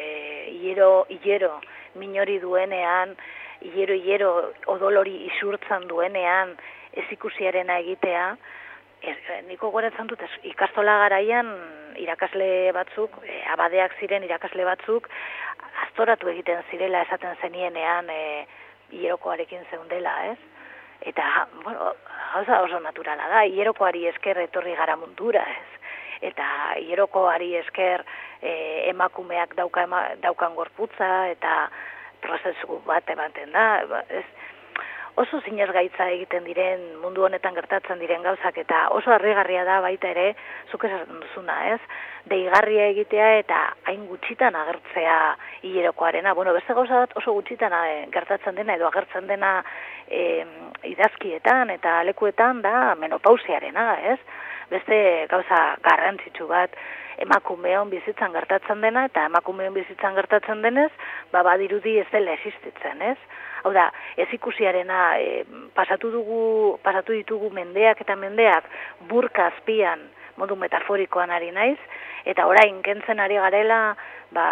hilero, hilero, minori duenean, hilero, hilero, odolori isurtzan duenean, ez ikusiarena egitea, ez, niko goretzen dut, ikastola garaian irakasle batzuk, e, abadeak ziren irakasle batzuk, aztoratu egiten zirela esaten zenienean e, hierokoarekin zeundela, ez? Eta, bueno, gauza oso naturala da, hierokoari esker etorri gara mundura, ez? Eta hierokoari esker e, emakumeak dauka, ema, daukan gorputza, eta prozesu bat ematen da, ez? Oso zinez gaitza egiten diren mundu honetan gertatzen diren gauzak eta oso harrigarria da baita ere zuk esaten duzuna, ez? Deigarria egitea eta hain gutxitan agertzea hilerokoarena. Bueno, beste gauza bat oso gutxitan eh, gertatzen dena edo agertzen dena e, idazkietan eta lekuetan da menopausiarena, ez? Beste gauza garrantzitsu bat emakumeon bizitzan gertatzen dena eta emakumeon bizitzan gertatzen denez, ba badirudi ez dela existitzen, ez? Hau da, ez ikusiarena e, pasatu dugu, pasatu ditugu mendeak eta mendeak burka azpian modu metaforikoan ari naiz eta orain kentzen ari garela, ba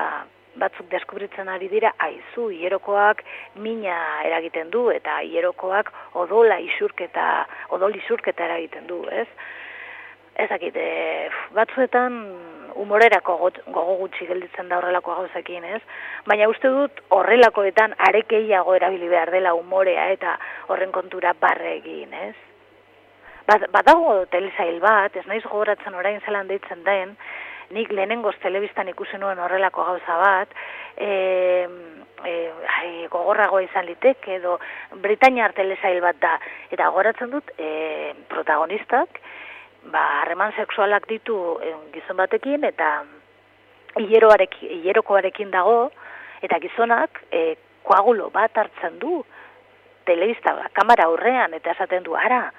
batzuk deskubritzen ari dira aizu hierokoak mina eragiten du eta hierokoak odola isurketa odol isurketa eragiten du, ez? Ezakit, e, batzuetan humorerako gogo gutxi gelditzen da horrelako gauzekin, ez? Baina uste dut horrelakoetan arekeiago erabili behar dela umorea eta horren kontura barre egin, ez? Bat, badago telesail bat, ez naiz gogoratzen orain zelan deitzen den, nik lehenengoz telebistan ikusi nuen horrelako gauza bat, e, e, ai, gogorrago izan liteke edo Britainiar telesail bat da, eta gogoratzen dut e, protagonistak, ba, harreman sexualak ditu eh, gizon batekin eta hileroarekin hilerokoarekin dago eta gizonak e, koagulo bat hartzen du telebista ba, kamera aurrean eta esaten du ara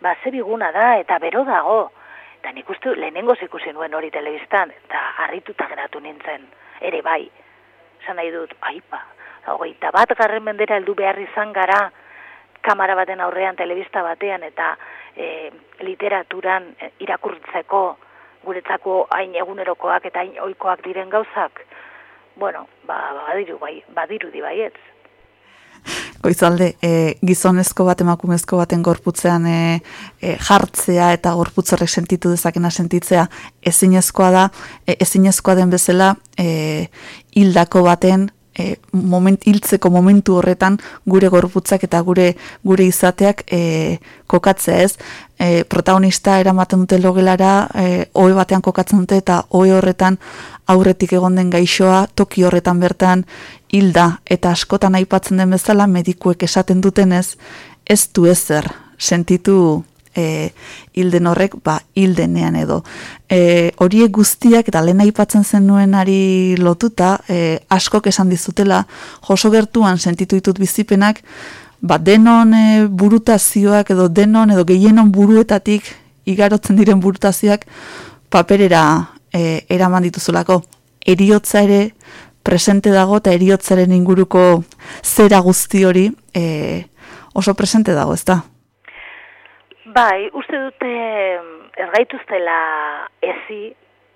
ba ze biguna da eta bero dago. Eta nik uste lehenengo ikusi nuen hori telebistan eta harrituta geratu nintzen ere bai. Esan nahi dut aipa hogeita bat garren mendera heldu behar izan gara kamera baten aurrean telebista batean eta e, literaturan e, irakurtzeko guretzako hain egunerokoak eta hain oikoak diren gauzak, bueno, ba, badiru, bai, badiru di baietz. Goizalde, e, gizonezko bat emakumezko baten gorputzean e, e, jartzea eta gorputzorrek sentitu dezakena sentitzea ezinezkoa da, e, ezinezkoa den bezala e, hildako baten e, moment, hiltzeko momentu horretan gure gorputzak eta gure gure izateak e, kokatzea ez. E, protagonista eramaten dute logelara, e, oe batean kokatzen dute eta oe horretan aurretik egon den gaixoa, toki horretan bertan hilda eta askotan aipatzen den bezala medikuek esaten dutenez ez du ezer sentitu e, hilden horrek, ba, hildenean edo. E, horiek guztiak, eta lehen aipatzen zenuenari lotuta, e, askok esan dizutela, joso gertuan sentitu ditut bizipenak, ba, denon e, burutazioak edo denon edo gehienon buruetatik igarotzen diren burutazioak paperera e, eraman dituzulako. Eriotza ere presente dago eta eriotzaren inguruko zera guzti hori e, oso presente dago, ezta? Bai, uste dute mm, ez gaituztela ezi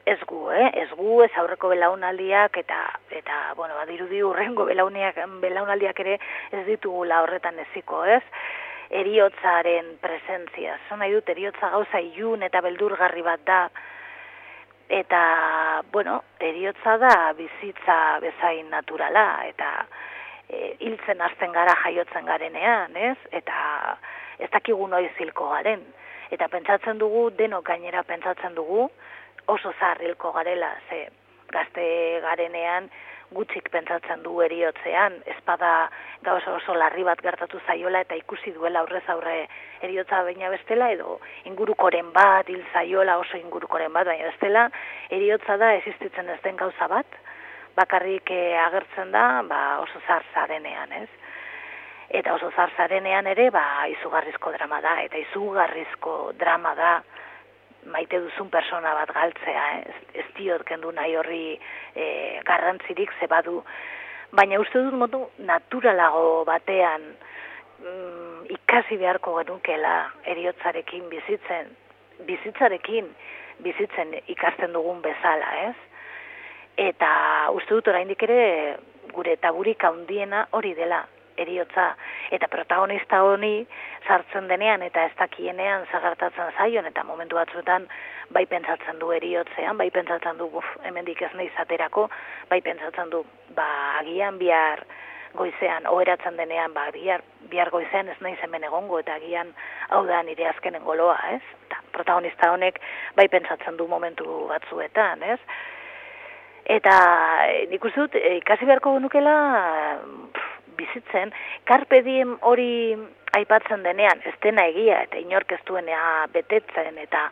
ez gu, eh? ez gu, ez aurreko belaunaldiak eta eta bueno, badirudi urrengo belauniak belaunaldiak ere ez ditugula horretan eziko, ez? Eriotzaren presentzia. Zon nahi dut eriotza gauza ilun eta beldurgarri bat da eta bueno, eriotza da bizitza bezain naturala eta e, hiltzen hasten gara jaiotzen garenean, ez? Eta ez dakigu noiz hilko garen. Eta pentsatzen dugu, denok gainera pentsatzen dugu, oso zarrilko garela, ze gazte garenean gutxik pentsatzen du eriotzean, espada gauza oso larri bat gertatu zaiola eta ikusi duela aurrez aurre eriotza baina bestela, edo ingurukoren bat, hil zaiola oso ingurukoren bat, baina bestela, eriotza da existitzen ez den gauza bat, bakarrik eh, agertzen da ba, oso zar zarenean, ez? Eta oso zar zarenean ere, ba, izugarrizko drama da, eta izugarrizko drama da, maite duzun persona bat galtzea, eh? ez, ez diot kendu nahi horri e, garrantzirik ze badu. Baina uste dut modu naturalago batean mm, ikasi beharko genukela eriotzarekin bizitzen, bizitzarekin bizitzen ikasten dugun bezala, ez? Eta uste dut oraindik ere gure taburik handiena hori dela, eriotza eta protagonista honi sartzen denean eta ez dakienean zagartatzen zaion eta momentu batzuetan bai pentsatzen du eriotzean, bai pentsatzen du buf, hemendik ez nahi zaterako, bai pentsatzen du ba, agian bihar goizean oheratzen denean ba, bihar, bihar goizean ez nahi hemen egongo eta agian hau da nire azkenen goloa, ez? Eta protagonista honek bai pentsatzen du momentu batzuetan, ez? Eta eh, nik uste dut, eh, ikasi beharko genukela pff, bizitzen, karpe diem hori aipatzen denean, ez dena egia, eta inork ez duenea betetzen, eta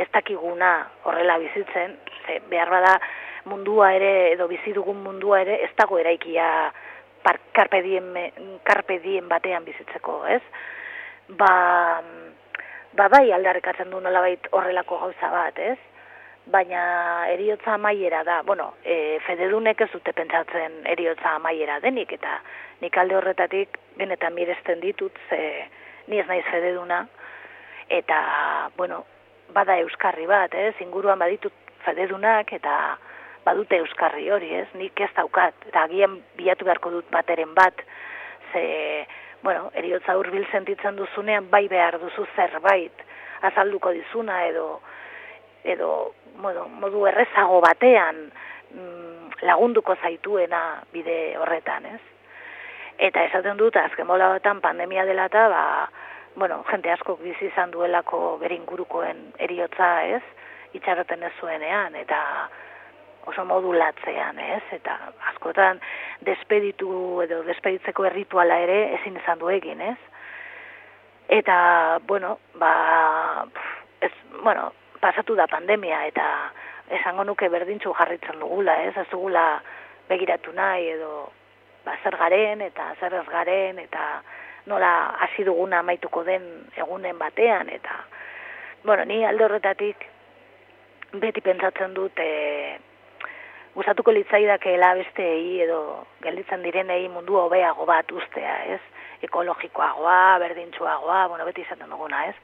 ez dakiguna horrela bizitzen, ze behar bada mundua ere, edo bizi dugun mundua ere, ez dago eraikia par, karpe, diem, karpe diem batean bizitzeko, ez? Ba, ba bai aldarrikatzen du nolabait horrelako gauza bat, ez? Baina eriotza amaiera da, bueno, e, fededunek ez dute pentsatzen eriotza amaiera denik, eta nik alde horretatik benetan miresten ditut, ze ni ez naiz fededuna, eta, bueno, bada euskarri bat, ez, inguruan baditut fededunak, eta badute euskarri hori, ez, nik ez daukat, eta agian bilatu beharko dut bateren bat, ze, bueno, eriotza hurbil sentitzen duzunean, bai behar duzu zerbait, azalduko dizuna, edo, edo modu, modu errezago batean mm, lagunduko zaituena bide horretan, ez? Eta esaten dut, azken bola batan pandemia dela eta, ba, bueno, jente asko bizi izan duelako beringurukoen eriotza, ez? Itxaroten ez zuenean, eta oso modulatzean, ez? Eta askotan despeditu edo despeditzeko errituala ere ezin izan du egin, ez? Eta, bueno, ba, ez, bueno, pasatu da pandemia eta esango nuke berdintzu jarritzen dugula, ez? Ez dugula begiratu nahi edo ba, zer garen eta zer ez garen eta nola hasi duguna amaituko den egunen batean eta bueno, ni alde horretatik beti pentsatzen dut e, gustatuko litzaidakela besteei edo gelditzen direnei mundu hobeago bat ustea, ez? Ekologikoagoa, berdintsuagoa, bueno, beti izaten duguna, ez?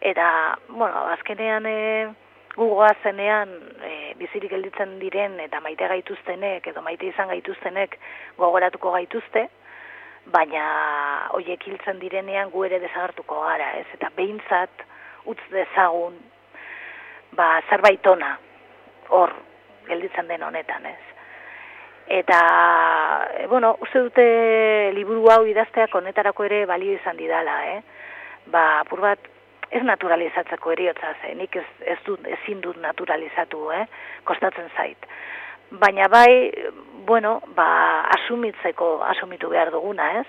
Eta, bueno, azkenean e, gugoa zenean e, bizirik gelditzen diren eta maite gaituztenek edo maite izan gaituztenek gogoratuko gaituzte, baina hoiek hiltzen direnean gu ere desagertuko gara, ez? Eta behintzat utz dezagun ba, zerbait ona hor gelditzen den honetan, ez? Eta, e, bueno, uste dute liburu hau idazteak honetarako ere balio izan didala, eh? Ba, apur bat, ez naturalizatzeko eriotza ze, nik ez, ez dut, ezin dut naturalizatu, eh? kostatzen zait. Baina bai, bueno, ba, asumitzeko asumitu behar duguna, ez?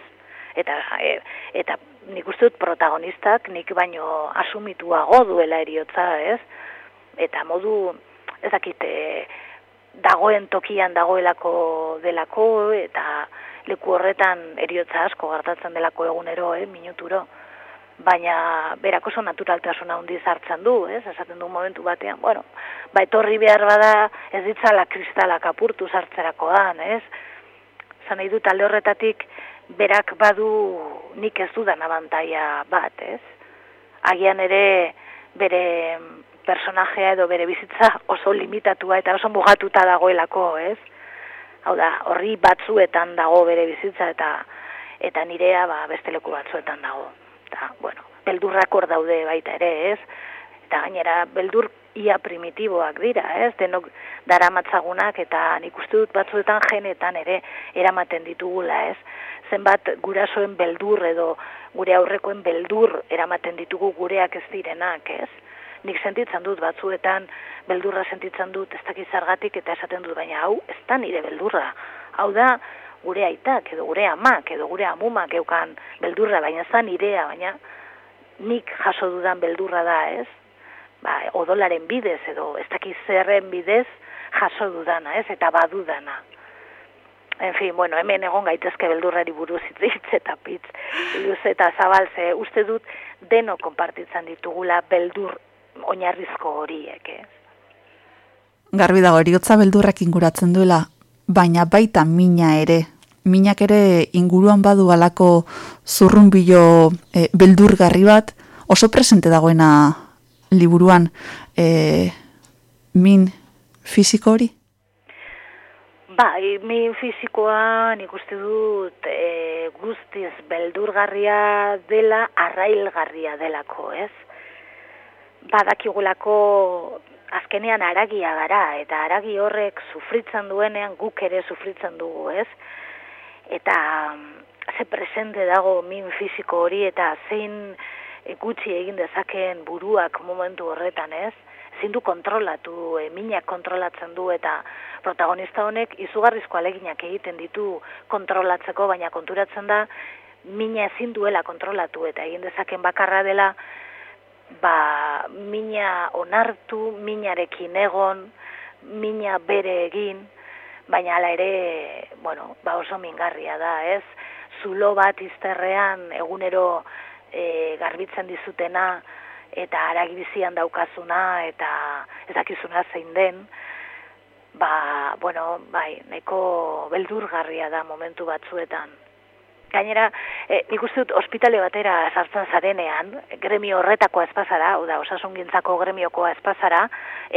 Eta, e, eta nik uste dut protagonistak nik baino asumituago duela eriotza, ez? Eta modu, ez dakite, dagoen tokian dagoelako delako, eta leku horretan eriotza asko gartatzen delako egunero, eh, minuturo baina berak oso naturaltasuna handiz hartzen du, ez? Esaten du momentu batean, bueno, ba etorri behar bada ez ditzala kristalak apurtu sartzerakoan, ez? Zan nahi dut alde horretatik berak badu nik ez dudan abantaia bat, ez? Agian ere bere personajea edo bere bizitza oso limitatua eta oso mugatuta dagoelako, ez? Hau da, horri batzuetan dago bere bizitza eta eta nirea ba, beste leku batzuetan dago. Bueno, beldurrak hor daude baita ere, ez? Eta gainera, beldur ia primitiboak dira, ez? Denok daramatzagunak eta nik uste dut batzuetan genetan ere eramaten ditugula, ez? Zenbat gurasoen beldur edo gure aurrekoen beldur eramaten ditugu gureak ez direnak, ez? Nik sentitzen dut batzuetan beldurra sentitzen dut ez dakiz zergatik eta esaten dut baina hau ez da nire beldurra. Hau da gure aitak edo gure amak edo gure amumak eukan beldurra baina ez da nirea baina nik jaso dudan beldurra da, ez? Ba, odolaren bidez edo ez dakiz zerren bidez jaso dudana, ez? Eta badudana. En fin, bueno, hemen egon gaitezke beldurrari buruz hitz eta pitz, luz eta zabaltze, uste dut deno konpartitzen ditugula beldur oinarrizko horiek, ez? Garbi dago eriotza beldurrak inguratzen duela, baina baita mina ere. Minak ere inguruan badu alako zurrunbilo e, beldurgarri bat, oso presente dagoena liburuan e, min fisiko hori? Bai, min fisikoa nik uste dut e, guztiz beldurgarria dela, arrailgarria delako, ez? Badakigulako azkenean aragia gara, eta aragi horrek sufritzen duenean guk ere sufritzen dugu, ez? Eta mm, ze presente dago min fisiko hori eta zein gutxi egin dezakeen buruak momentu horretan, ez? Ezin du kontrolatu, e, minak kontrolatzen du eta protagonista honek izugarrizko aleginak egiten ditu kontrolatzeko, baina konturatzen da mina ezin duela kontrolatu eta egin dezaken bakarra dela ba mina onartu, minarekin egon, mina bere egin, baina hala ere, bueno, ba oso mingarria da, ez? Zulo bat izterrean egunero e, garbitzen dizutena eta aragibizian daukazuna eta ez dakizuna zein den, ba, bueno, bai, neko beldurgarria da momentu batzuetan. Gainera, e, nik uste dut ospitale batera sartzen zarenean, gremio horretakoa espazara, hau da, osasungintzako gremiokoa espazara,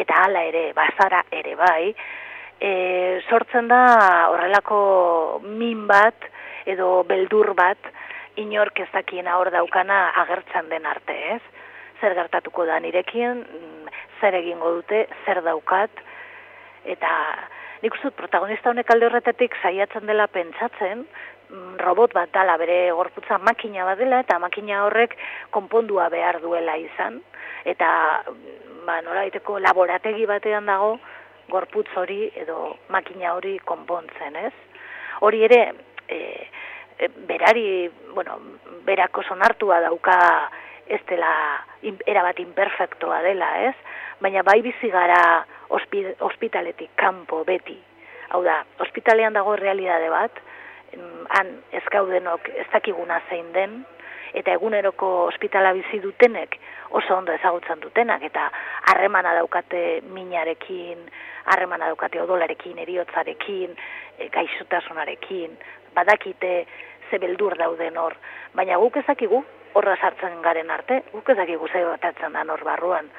eta hala ere, bazara ere bai, e, sortzen da horrelako min bat, edo beldur bat, inork ez dakiena hor daukana agertzen den arte, ez? Zer gertatuko da nirekin, zer egingo dute, zer daukat, eta nik uste protagonista honek alde horretatik saiatzen dela pentsatzen, robot bat dala bere gorputza makina bat dela, eta makina horrek konpondua behar duela izan, eta ba, nola daiteko laborategi batean dago gorputz hori edo makina hori konpontzen, ez? Hori ere, e, e, berari, bueno, berako sonartua dauka ez dela erabat imperfektoa dela, ez? Baina bai bizi gara ospi, ospitaletik kanpo beti. Hau da, ospitalean dago realidade bat, han ez gaudenok ez dakiguna zein den, eta eguneroko ospitala bizi dutenek oso ondo ezagutzen dutenak, eta harremana daukate minarekin, harremana daukate odolarekin, eriotzarekin, e, gaixotasunarekin, badakite ze beldur dauden hor, baina guk ezakigu horra sartzen garen arte, guk ezakigu ze batatzen da hor barruan.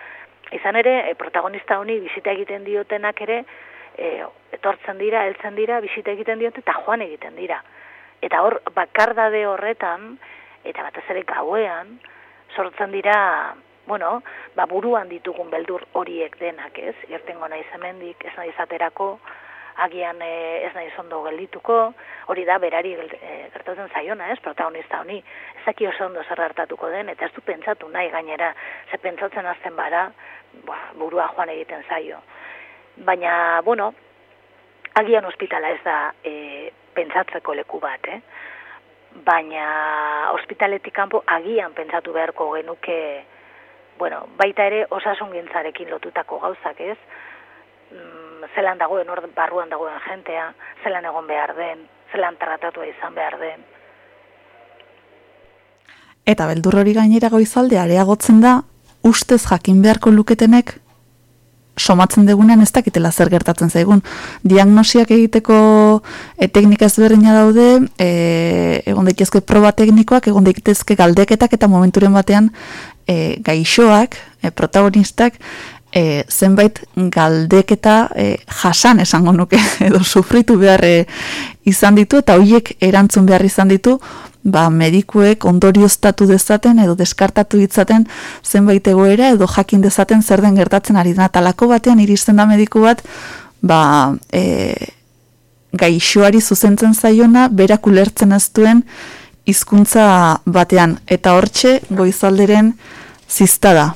Izan ere, e, protagonista honi bizita egiten diotenak ere, e, etortzen dira, heltzen dira, bizita egiten diote eta joan egiten dira. Eta hor, bakardade horretan, eta batez ere gauean, sortzen dira, bueno, ba buruan ditugun beldur horiek denak, ez? Irtengo naiz hemendik, ez naiz aterako, agian e, ez naiz ondo geldituko, hori da berari e, gertatzen zaiona, ez? Protagonista honi, ezaki oso ondo zer hartatuko den eta ez du pentsatu nahi gainera, ze pentsatzen azten bara, ba, burua joan egiten zaio. Baina, bueno, agian ospitala ez da e, pentsatzeko leku bat, eh? baina ospitaletik kanpo agian pentsatu beharko genuke bueno, baita ere osasun gintzarekin lotutako gauzak, ez? Mm, zelan dagoen hor barruan dagoen jentea, zelan egon behar den, zelan tratatua izan behar den. Eta beldur hori gainera goizalde areagotzen da, ustez jakin beharko luketenek somatzen degunean ez dakitela zer gertatzen zaigun. Diagnosiak egiteko e, teknika ezberdina daude, e, egon daitezke proba teknikoak, egon daitezke galdeketak eta momenturen batean e, gaixoak, e, protagonistak, e, zenbait galdeketa e, jasan esango nuke [LAUGHS] edo sufritu behar izan ditu eta hoiek erantzun behar izan ditu ba, medikuek ondorioztatu dezaten edo deskartatu ditzaten zenbait egoera edo jakin dezaten zer den gertatzen ari da. Talako batean iristen da mediku bat ba, e, gaixoari zuzentzen zaiona berak ulertzen ez duen hizkuntza batean. Eta hortxe goizalderen zizta da.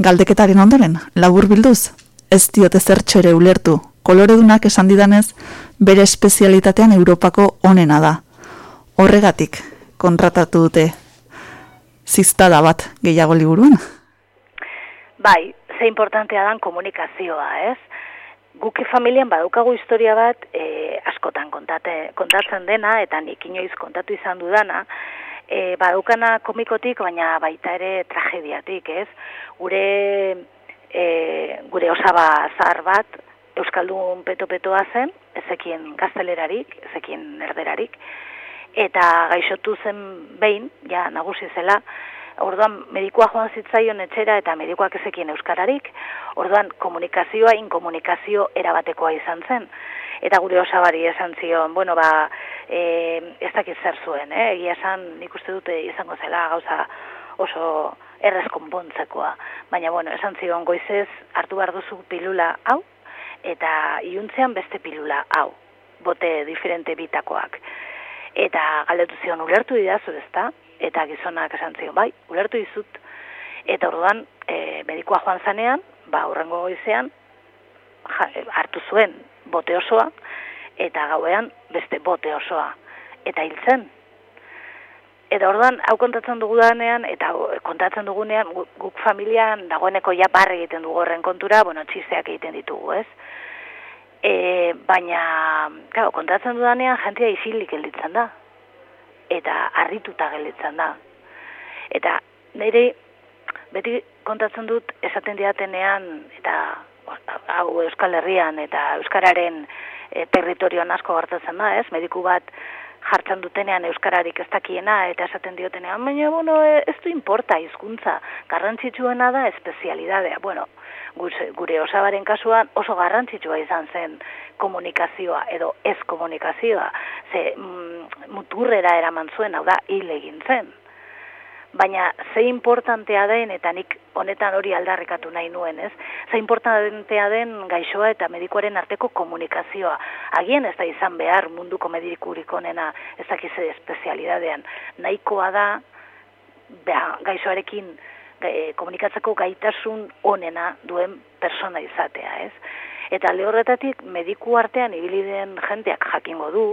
Galdeketaren ondoren, labur bilduz, ez diote zertxo ere ulertu. Koloredunak esan didanez, bere espezialitatean Europako onena da. Horregatik, kontratatu dute ziztada bat gehiago liburuan. Bai, ze importantea dan komunikazioa, ez? Guki familian badukagu historia bat e, askotan kontate, kontatzen dena, eta nik inoiz kontatu izan dudana, e, badukana komikotik, baina baita ere tragediatik, ez? Gure, e, gure osaba zahar bat, Euskaldun peto-petoa zen, ezekien gaztelerarik, ezekien erderarik, eta gaixotu zen behin, ja nagusi zela, orduan medikua joan zitzaion etxera eta medikuak ezekien euskararik, orduan komunikazioa, inkomunikazio erabatekoa izan zen. Eta gure osabari esan zion, bueno, ba, e, ez dakit zer zuen, eh? egia esan nik uste dute izango zela gauza oso errez konpontzekoa. Baina, bueno, esan zion goizez hartu behar duzu pilula hau, eta iuntzean beste pilula hau, bote diferente bitakoak. Eta galdetu zion ulertu didazu ezta? Eta gizonak esan zion bai, ulertu dizut. Eta orduan e, medikoa joan zanean, ba urrengo goizean ja, e, hartu zuen bote osoa eta gauean beste bote osoa eta hiltzen. Eta orduan, hau kontatzen dugu danean, eta kontatzen dugunean, guk familian dagoeneko ja barre egiten dugu horren kontura, bueno, txisteak egiten ditugu, ez? E, baina, claro, kontatzen dudanean jentia isilik gelditzen da. Eta harrituta gelditzen da. Eta nire beti kontatzen dut esaten diatenean eta hau Euskal Herrian eta Euskararen e, territorioan asko gertatzen da, ez? Mediku bat jartzen dutenean euskararik ez dakiena eta esaten diotenean, baina bueno, ez du importa hizkuntza, garrantzitsuena da espezialidadea. Bueno, gure osabaren kasuan oso garrantzitsua izan zen komunikazioa edo ez komunikazioa, ze mm, muturrera eraman zuen, hau da, hil egin zen. Baina ze importantea den, eta nik honetan hori aldarrikatu nahi nuen, ez? Ze importantea den gaixoa eta medikoaren arteko komunikazioa. Agien ez da izan behar munduko medikurik onena ez dakize espezialidadean. Nahikoa da, beha, gaixoarekin e, komunikatzeko gaitasun onena duen persona izatea, ez? Eta lehorretatik mediku artean ibili den jenteak jakingo du,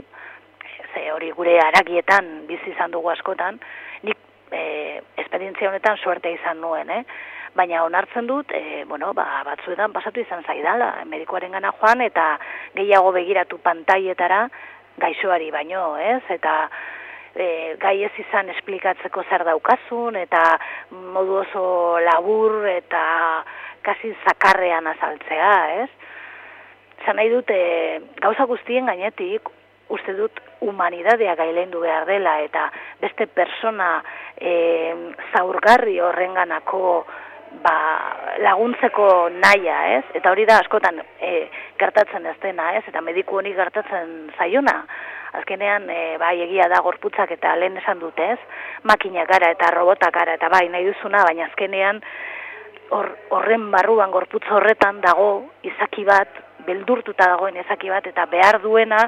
ze hori gure aragietan bizi izan dugu askotan, nik e, esperientzia honetan suerte izan nuen, eh? baina onartzen dut, e, bueno, ba, batzuetan pasatu izan zaidala, medikoaren gana joan, eta gehiago begiratu pantaietara gaixoari baino, ez? Eta e, gai ez izan esplikatzeko zer daukazun, eta modu oso labur eta kasi zakarrean azaltzea, ez? Zan nahi dute, gauza guztien gainetik, uste dut humanidadea gailendu behar dela, eta beste persona e, zaurgarri horrenganako ba, laguntzeko naia, ez? Eta hori da askotan e, gertatzen ez dena, ez? Eta mediku honi gertatzen zaiona, azkenean e, bai egia da gorputzak eta lehen esan dute ez, makina gara eta robotak gara eta bai nahi duzuna, baina azkenean horren barruan gorputz horretan dago izaki bat, beldurtuta dagoen izaki bat eta behar duena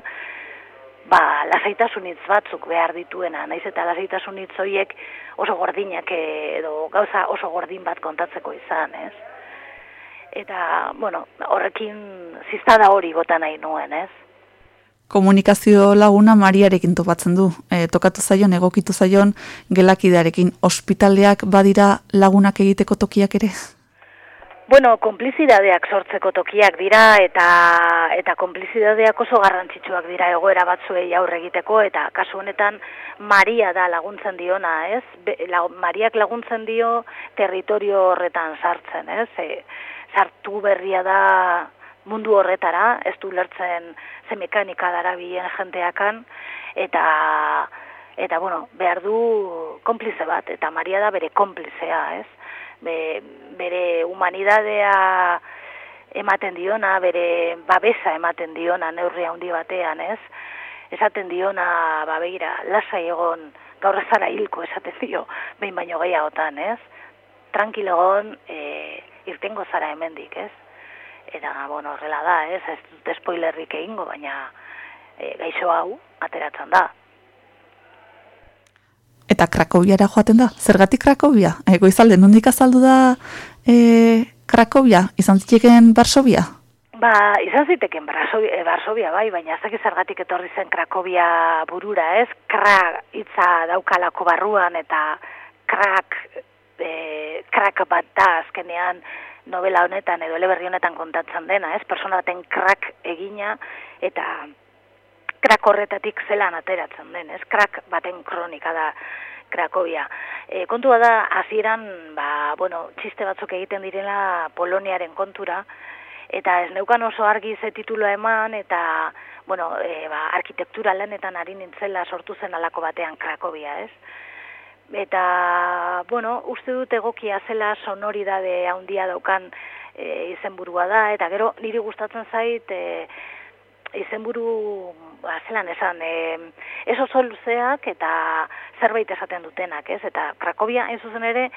ba, lasaitasunitz batzuk behar dituena, naiz eta lasaitasunitz horiek oso gordinak edo gauza oso gordin bat kontatzeko izan, ez? Eta, bueno, horrekin ziztada hori bota nahi nuen, ez? komunikazio laguna Mariarekin topatzen du. E, tokatu zaion, egokitu zaion, gelakidearekin ospitaleak badira lagunak egiteko tokiak ere? Bueno, konplizidadeak sortzeko tokiak dira eta eta konplizidadeak oso garrantzitsuak dira egoera batzuei aurre egiteko eta kasu honetan Maria da laguntzen diona, ez? Be, la, Mariak laguntzen dio territorio horretan sartzen, ez? E, sartu berria da mundu horretara, ez du lertzen ze mekanika darabilen jenteakan eta eta bueno, behar du konplize bat eta Maria da bere konplizea, ez? Be, bere humanidadea ematen diona, bere babesa ematen diona neurri handi batean, ez? Esaten diona, ba begira, lasai egon gaur ez zara hilko esaten dio, behin baino gehiagotan, ez? Tranquilo egon, e, irtengo zara hemendik, ez? Eta, bueno, horrela da, ez? Ez dut spoilerrik egingo, baina e, gaixo hau ateratzen da. Eta Krakowiara joaten da. Zergatik Krakowia? E, goizalde, nondik azaldu da e, Krakowia? Izan zitekeen Varsovia? Ba, izan ziteken Varsovia, eh, Varsovia bai, baina dakit zergatik etorri zen Krakowia burura, ez? Kra hitza daukalako barruan eta krak e, krak bat da azkenean novela honetan edo eleberri honetan kontatzen dena, ez? Persona baten krak egina eta krak horretatik zelan ateratzen den, ez? Krak baten kronika da Krakovia. E, kontua da, hasieran ba, bueno, txiste batzuk egiten direla Poloniaren kontura, eta ez neukan oso argi ze titulua eman, eta, bueno, e, ba, arkitektura lanetan ari nintzela sortu zen alako batean Krakovia, ez? Eta, bueno, uste dut egokia zela sonoridade handia daukan e, izenburua da, eta gero niri gustatzen zait, e, izenburu ba, zelan esan, e, ez oso luzeak eta zerbait esaten dutenak, ez? Eta Krakobia, hain zuzen ere,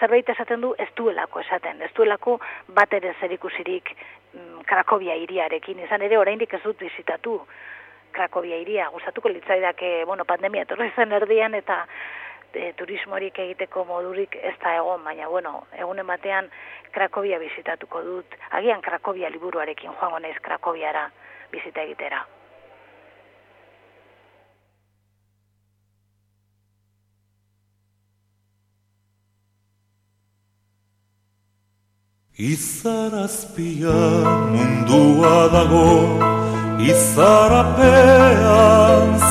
zerbait esaten du ez duelako esaten, ez duelako bat ere zerikusirik mm, Krakobia iriarekin, izan ere oraindik ez dut bizitatu Krakobia iria, gustatuko litzaidake, bueno, pandemia etorri zen erdian eta e, turismorik egiteko modurik ez da egon, baina bueno, egunen batean Krakobia bizitatuko dut, agian Krakobia liburuarekin joango naiz Krakobiara bizita egitera. Izarazpia mundua dago, izarapean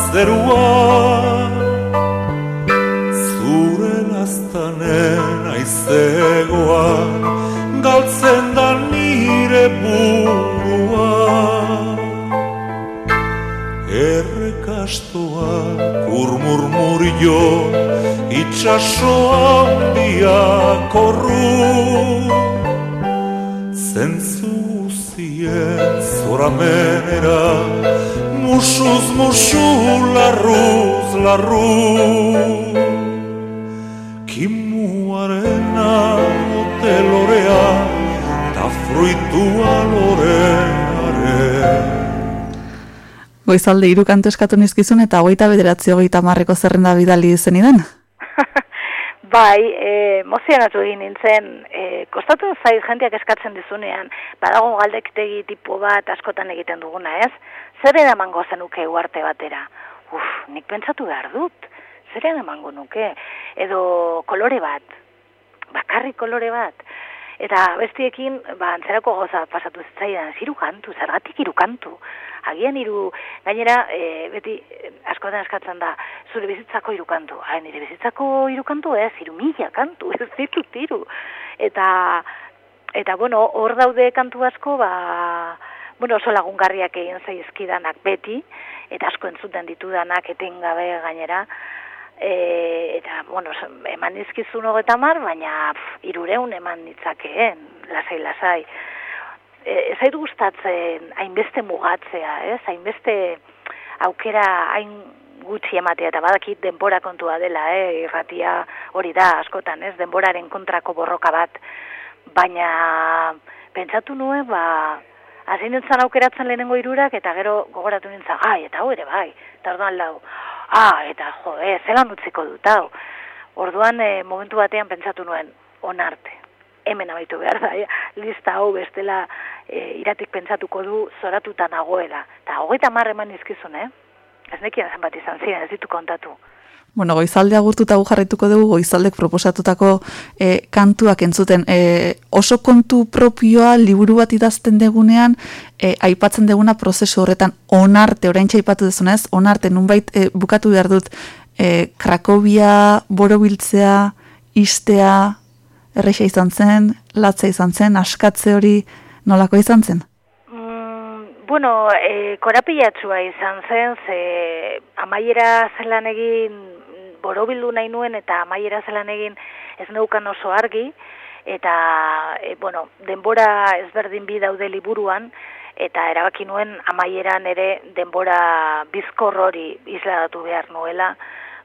zerua. Zure lastanen aizegoan, galtzen da nire burua. Errekastoak urmurmurio, itxasoa handia korru. Zentzu zien zoramenera, musuz musu larruz larru. Kimuarena ote lorea, ta fruitua lorearen. Goizalde hiru kantu eskatu nizkizun eta hogeita bederatzi hogeita marreko zerrenda bidali zenidan? Bai, e, emozionatu egin nintzen, e, kostatu zait jenteak eskatzen dizunean, badago galdekitegi tipo bat askotan egiten duguna, ez? Zer emango zenuke uarte batera? Uf, nik pentsatu behar dut, zer emango nuke? Edo kolore bat, bakarrik kolore bat. Eta bestiekin, ba, antzerako goza pasatu zitzaidan, hiru kantu, zergatik hiru kantu. Agian hiru gainera, e, beti askotan eskatzen da, zure bizitzako hiru kantu. Ha, nire bizitzako hiru kantu ez, hiru mila kantu, [LAUGHS] ez ditut hiru. Eta, eta bueno, hor daude kantu asko, ba, bueno, oso lagungarriak egin zaizkidanak beti, eta asko entzuten ditudanak etengabe gainera, e, eta, bueno, eman dizkizun hogeta mar, baina pff, irureun eman nitzakeen, lasai, lasai. Ez zait gustatzen hainbeste mugatzea, ez? Hainbeste aukera hain gutxi ematea, eta badakit denbora kontua dela, eh? irratia hori da askotan, ez? Denboraren kontrako borroka bat, baina pentsatu nuen, ba, hasi nintzen aukeratzen lehenengo irurak, eta gero gogoratu nintzen, ai, eta hau ere bai, eta orduan lau, ah, eta jo, eh, zelan utziko dut, hau. Orduan, eh, momentu batean pentsatu nuen, onarte, hemen amaitu behar da, eh? lista hau bestela eh, iratik pentsatuko du zoratuta nagoela. Eta hogeita mar eman izkizun, eh? Ez nekian zenbat izan ziren, ez ditu kontatu. Bueno, goizalde agurtuta gu jarraituko dugu goizaldek proposatutako e, kantuak entzuten. E, oso kontu propioa liburu bat idazten degunean, e, aipatzen deguna prozesu horretan onarte, orain aipatu dezunez, onarte, nunbait e, bukatu behar dut, e, Krakobia, borobiltzea, istea, erreixa izan zen, latza izan zen, askatze hori nolako izan zen? Mm, bueno, e, korapilatsua izan zen, ze amaiera zelan egin borobildu nahi nuen eta amaiera zelan egin ez neukan oso argi, eta, e, bueno, denbora ezberdin bi daude liburuan, eta erabaki nuen amaieran ere denbora bizkor hori isladatu behar nuela,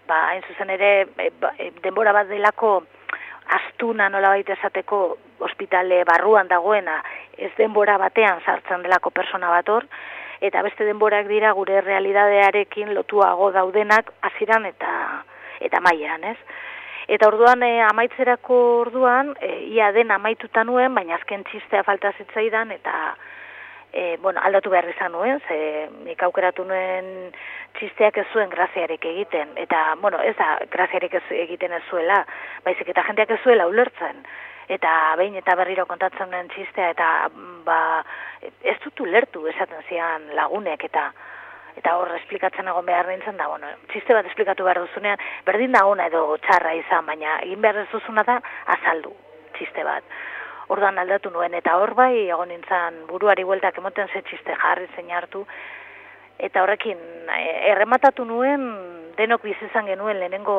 ba, hain zuzen ere, e, ba, e, denbora bat delako astuna nola baita esateko ospitale barruan dagoena, ez denbora batean sartzen delako persona bat hor, eta beste denborak dira gure realidadearekin lotuago daudenak hasieran eta eta amaieran, ez? Eta orduan e, amaitzerako orduan e, ia den amaituta nuen, baina azken txistea falta zitzaidan eta e, bueno, aldatu behar izan nuen, ze nik aukeratu nuen txisteak ez zuen graziarek egiten, eta, bueno, ez da graziarek ez egiten ez zuela, baizik eta jendeak ez zuela ulertzen, eta behin eta berriro kontatzen nuen txistea, eta ba, ez dut ulertu esaten zian lagunek, eta eta hor esplikatzen egon behar nintzen da, bueno, txiste bat esplikatu behar duzunean, berdin da ona edo txarra izan, baina egin behar ez duzuna da azaldu txiste bat. Orduan aldatu nuen, eta hor bai, egon nintzen buruari bueltak emoten ze txiste jarri zein hartu, eta horrekin e, errematatu nuen denok bizizan genuen lehenengo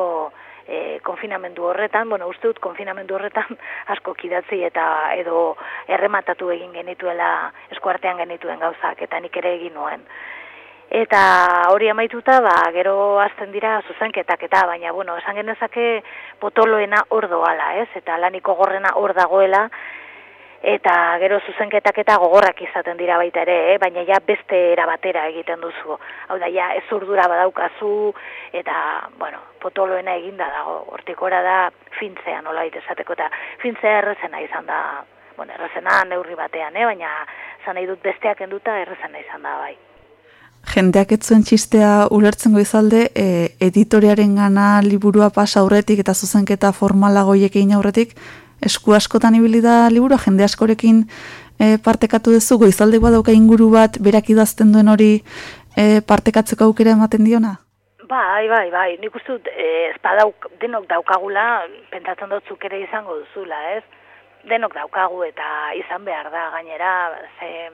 e, konfinamendu horretan, bueno, uste dut konfinamendu horretan [LAUGHS] asko kidatzi eta edo errematatu egin genituela eskuartean genituen gauzak, eta nik ere egin nuen. Eta hori amaituta, ba, gero azten dira zuzenketak eta, baina, bueno, esan genezake potoloena hor doala, ez? Eta laniko gorrena hor dagoela, eta gero zuzenketak eta gogorrak izaten dira baita ere, eh? baina ja beste era batera egiten duzu. Hau da, ja ez urdura badaukazu, eta, bueno, potoloena eginda dago, hortikora da fintzea nola esateko, eta fintzea errezena izan da, bueno, errezena neurri batean, eh? baina zan nahi dut besteak enduta errezena izan da bai jendeak ez zuen txistea ulertzen goizalde, e, editorearen gana liburua pasa aurretik eta zuzenketa formalagoiek egin aurretik, esku askotan ibili da liburua, jende askorekin e, partekatu duzu, goizalde dauka inguru bat, berak idazten duen hori e, partekatzeko aukera ematen diona? Bai, bai, bai, nik uste dut, e, espadauk, denok daukagula, pentsatzen dut zuk ere izango duzula, ez? Denok daukagu eta izan behar da, gainera, ze,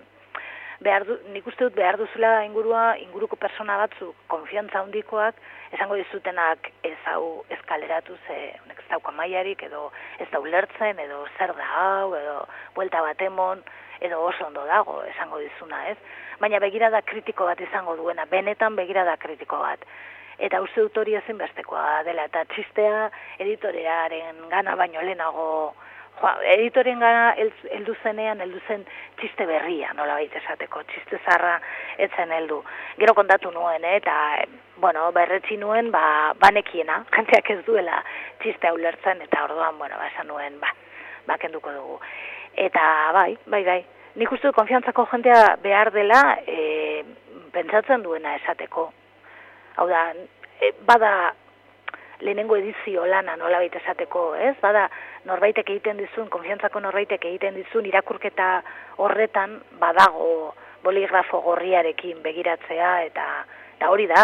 behar du, nik uste dut behar duzula ingurua, inguruko persona batzu, konfiantza handikoak, esango dizutenak ez hau eskaleratu ze ez dauka maiarik, edo ez da ulertzen, edo zer da hau, edo buelta bat emon, edo oso ondo dago, esango dizuna, ez? Baina begirada kritiko bat izango duena, benetan begirada kritiko bat. Eta uste dut hori ezinbestekoa dela, eta txistea editorearen gana baino lehenago Joa, editoren gara heldu zenean, heldu zen txiste berria, nola baita esateko, txiste zarra etzen heldu. Gero kontatu nuen, eh, eta, bueno, berretzi nuen, ba, banekiena, [LAUGHS] jenteak ez duela txiste ulertzen, eta orduan, bueno, ba, esan nuen, ba, ba, kenduko dugu. Eta, bai, bai, bai, nik uste konfiantzako jentea behar dela, e, pentsatzen duena esateko. Hau da, e, bada, lehenengo edizio lana nola baita esateko, ez? Bada, norbaitek egiten dizun, konfiantzako norbaitek egiten dizun, irakurketa horretan badago boligrafo gorriarekin begiratzea eta eta hori da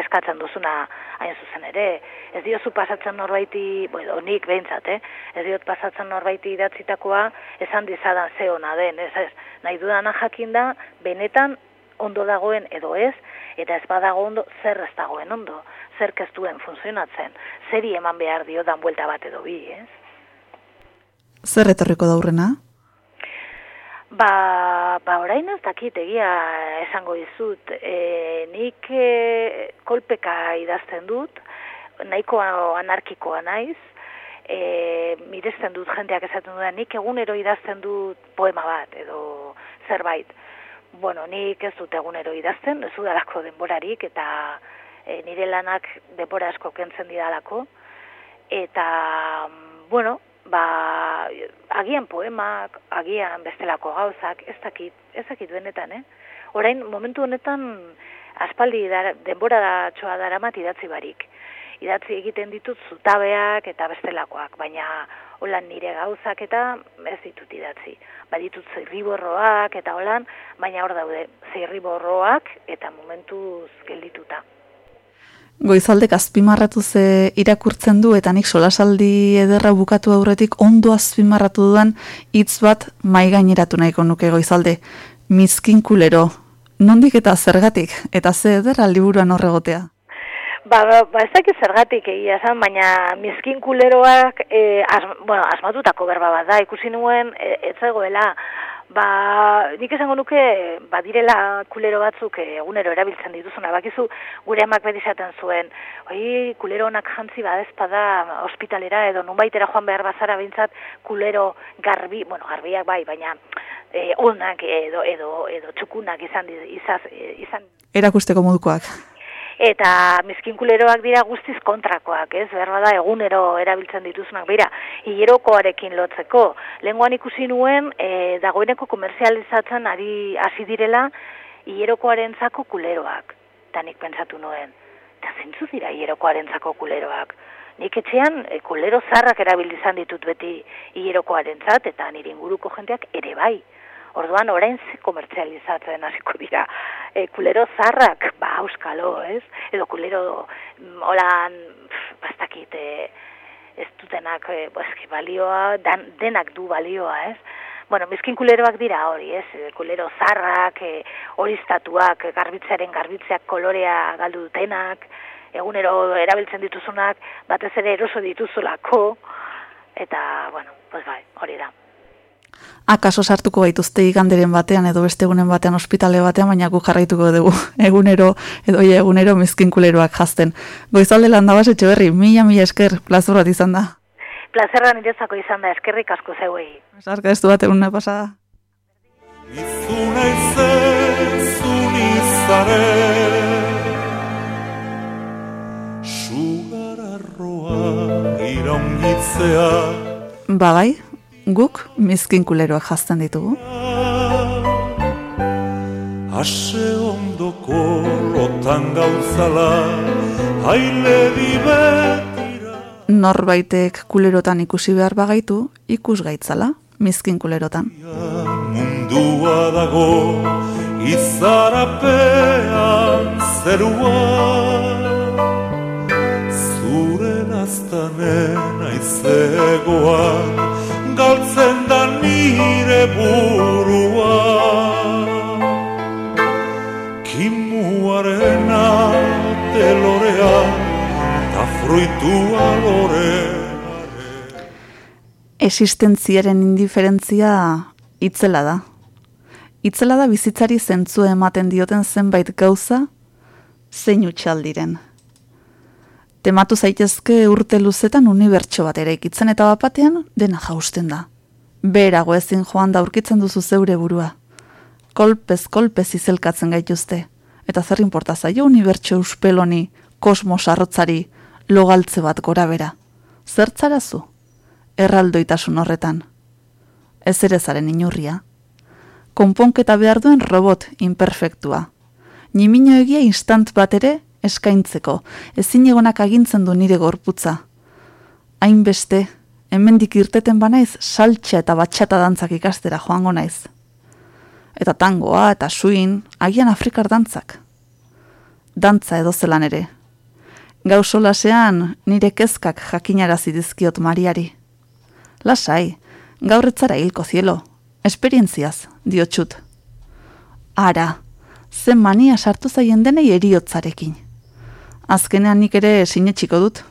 eskatzen duzuna hain zuzen ere. Ez diozu pasatzen norbaiti, bueno, nik behintzat, eh? ez diot pasatzen norbaiti idatzitakoa esan dizadan ze ona den. Ez, ez, nahi dudana jakin da, benetan ondo dagoen edo ez, eta ez badago ondo zer ez dagoen ondo, zer ez duen funtzionatzen, zeri eman behar dio dan buelta bat edo bi, ez? Zer etorriko daurrena? Ba, ba orain ez dakit egia esango dizut. E, nik e, kolpeka idazten dut, nahiko anarkikoa naiz, e, miresten dut jendeak esaten dut, nik egunero idazten dut poema bat, edo zerbait. Bueno, nik ez dut egunero idazten, ez udalako denborarik, eta e, nire lanak denbora asko kentzen didalako. Eta, bueno, ba, agian poemak, agian bestelako gauzak, ez dakit, ez dakit benetan, eh? Orain, momentu honetan, aspaldi dar, denbora da txoa daramat idatzi barik. idatzi egiten ditut zutabeak eta bestelakoak, baina holan nire gauzak eta ez ditut idatzi. Baditut zirriborroak eta holan, baina hor daude zirriborroak eta momentuz geldituta. Goizaldek azpimarratu ze irakurtzen du eta nik solasaldi ederra bukatu aurretik ondo azpimarratu dudan hitz bat mai gaineratu nahiko nuke goizalde. Mizkin kulero. Nondik eta zergatik eta ze ederra liburuan horregotea. Ba, ba, ba ez dakit zergatik egia esan, baina miskin kuleroak, e, as, bueno, asmatutako berba bat da, ikusi nuen, e, ez zegoela, ba, nik esango nuke, ba, direla kulero batzuk egunero erabiltzen dituzuna, bakizu gure amak beti esaten zuen, oi, kulero onak jantzi badezpada ospitalera edo nunbaitera joan behar bazara bintzat kulero garbi, bueno, garbiak bai, baina e, onak edo, edo, edo txukunak izan, izaz, e, izan Erakusteko modukoak. Eta miskinkuleroak dira guztiz kontrakoak, ez? Berba da egunero erabiltzen dituzunak. Bira, hilerokoarekin lotzeko. Lenguan ikusi nuen e, dagoeneko komerzializatzen ari hasi direla hilerokoarentzako kuleroak. Eta nik pentsatu nuen, eta zentzu dira hilerokoarentzako kuleroak. Nik etxean e, kulero zarrak erabili izan ditut beti hilerokoarentzat eta nire inguruko jendeak ere bai. Orduan orain ze komertzializatzen hasiko dira. E, kulero zarrak, ba, euskalo, ez? Edo kulero, mm, holan, bastakit, e, ez dutenak, e, bo, eski balioa, dan, denak du balioa, ez? Bueno, miskin kuleroak dira hori, ez? Kulero zarrak, e, horiztatuak, garbitzearen garbitzeak kolorea galdu dutenak, egunero erabiltzen dituzunak, batez ere eroso dituzulako, eta, bueno, pues bai, hori da. Akaso sartuko gaituzte iganderen batean edo beste egunen batean ospitale batean, baina gu jarraituko dugu [LAUGHS] egunero edo ia egunero mizkinkuleroak jazten. Goizalde landabas etxe berri, mila mila esker, plazor bat izan da. Plazerra niretzako izan da, eskerrik asko zeuei. Sarka ez du bat eguna pasada. Izuna izen zunizare Sugararroa iraungitzea Ba bai, guk mizkinkuleroak jazten ditugu. Ase ondoko lotan gauzala Haile dibetira Norbaitek kulerotan ikusi behar bagaitu, ikus gaitzala, mizkinkulerotan. Mundua dago izarapean zerua Zure naztanen aizegoan galtzen da nire burua Kimuarena telorea ta fruitua lorea Existentziaren indiferentzia itzela da. Itzela da bizitzari zentzu ematen dioten zenbait gauza, zein utxaldiren. Tematu zaitezke urte luzetan unibertso bat ere ikitzen eta bapatean dena jausten da. Berago ezin joan da aurkitzen duzu zeure burua. Kolpez kolpez izelkatzen gaituzte. Eta zer inporta zaio unibertso uspeloni, kosmos arrotzari, logaltze bat gora bera. Zertzarazu? Erraldoitasun horretan. Ez ere zaren inurria. Konponketa behar duen robot imperfektua. Nimino egia instant bat ere eskaintzeko, ezin egonak agintzen du nire gorputza. Hainbeste, hemendik irteten banaiz saltxa eta batxata dantzak ikastera joango naiz. Eta tangoa eta suin, agian afrikar dantzak. Dantza edo zelan ere. Gauzolasean nire kezkak jakinarazi dizkiot Mariari. Lasai, gaur etzara hilko zielo, esperientziaz, diotxut. Ara, zen mania sartu zaien denei eriotzarekin. Azkenean nik ere sinetxiko dut,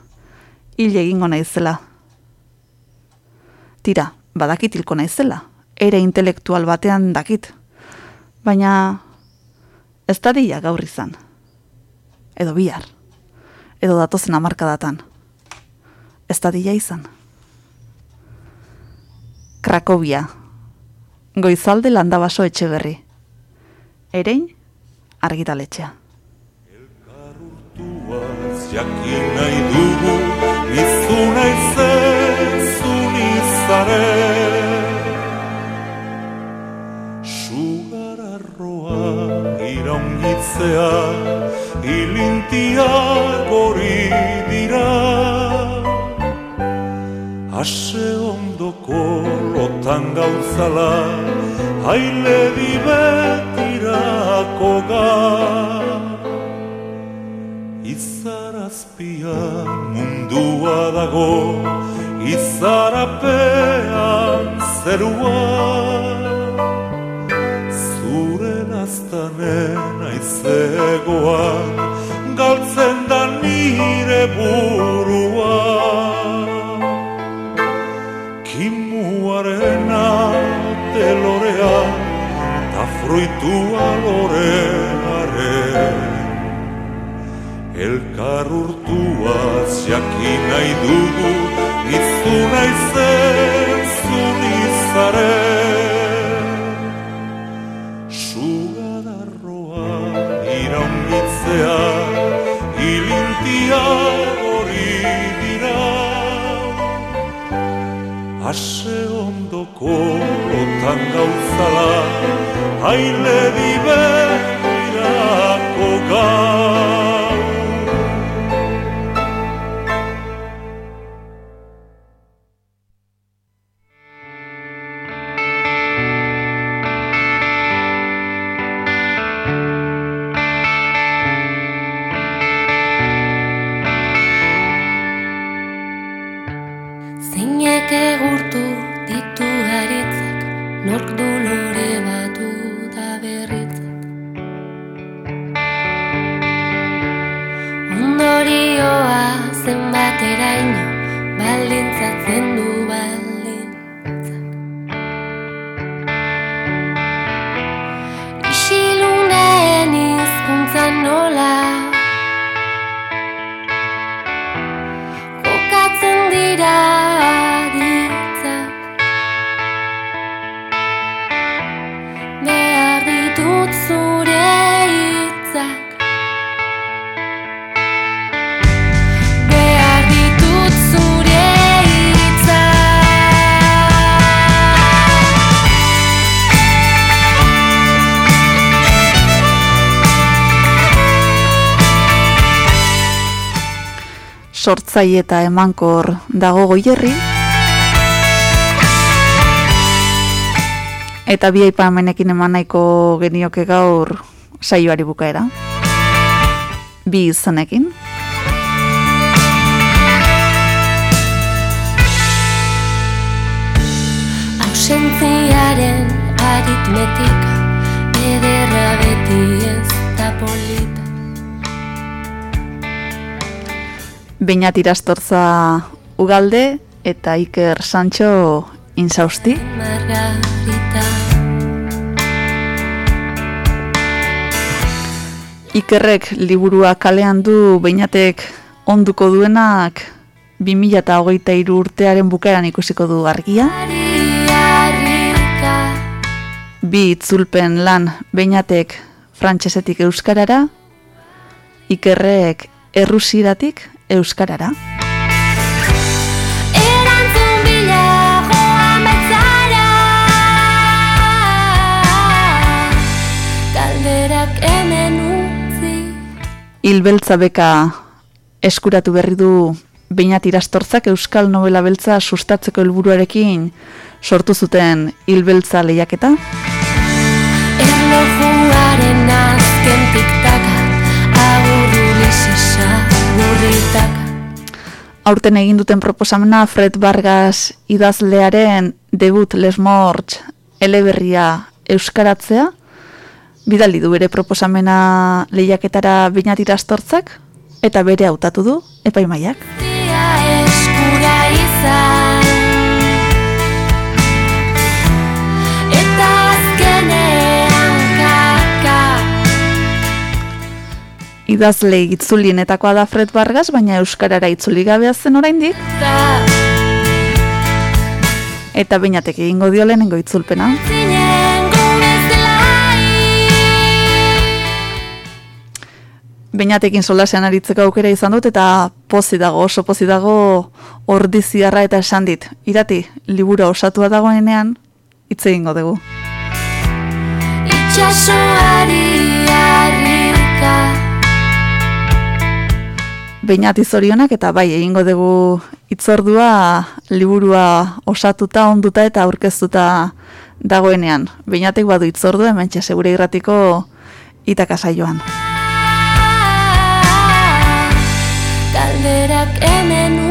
hil egingo naizela. Tira, badakit hilko naizela, ere intelektual batean dakit. Baina, ez da dira gaur izan. Edo bihar. Edo datozen amarkadatan. Ez da dira izan. Krakobia. Goizalde landabaso etxe berri. Erein, argitaletxea. Tuaz jakin nahi dugu izuna izen zunizare Sugararroa iraungitzea ilintia gori dira. Ase ondoko lotan gauzala Haile dibetirako ga Izarazpian mundua dago Izarapean zerua. Zure naztanen aizegoan Galtzen da nire burua. Kimuarena telorea Ta fruitua lorearen Elkar urtuaz jakin nahi dugu Izu naizen zunizaren Sugadarroa iraungitzea Ilintia hori dira. Ase ondoko lotan gauzala Haile dibertirako gau Zeinek sortzai eta emankor dago goierri. Eta bi aipamenekin eman nahiko genioke gaur saioari bukaera. Bi izanekin. Ausentziaren aritmetika Ederra beti ez da polita Beinat irastortza ugalde eta Iker Sancho insausti. Ikerrek liburua kalean du beinatek onduko duenak 2023 urtearen bukaeran ikusiko du argia. Bi itzulpen lan beinatek frantsesetik euskarara, Ikerrek errusiratik euskarara. Hilbeltza beka eskuratu berri du Beinat irastortzak euskal novela beltza sustatzeko helburuarekin sortu zuten hilbeltza lehiaketa. Erlojuaren azken tiktaka ulisesa burritaka Aurten egin duten proposamena Fred Vargas idazlearen debut Lesmortz eleberria euskaratzea. Bidali du bere proposamena lehiaketara Beinat irastortzak eta bere hautatu du epaimaiak. Eskura izan Idazle itzulienetakoa da Fred Vargas, baina euskarara itzuli gabea zen oraindik eta beinatek egingo dio lehenengo itzulpena. Beinatekin solasean aritzeko aukera izan dut eta pozi dago, oso pozi dago ordiziarra eta esan dit. Irati, libura osatua dagoenean, hitz egingo dugu. Itxasoari harrika Beinat izorionak eta bai egingo dugu itzordua liburua osatuta, onduta eta aurkeztuta dagoenean. Beinatek badu itzordua hemen segure irratiko itakasaioan. Galderak hemen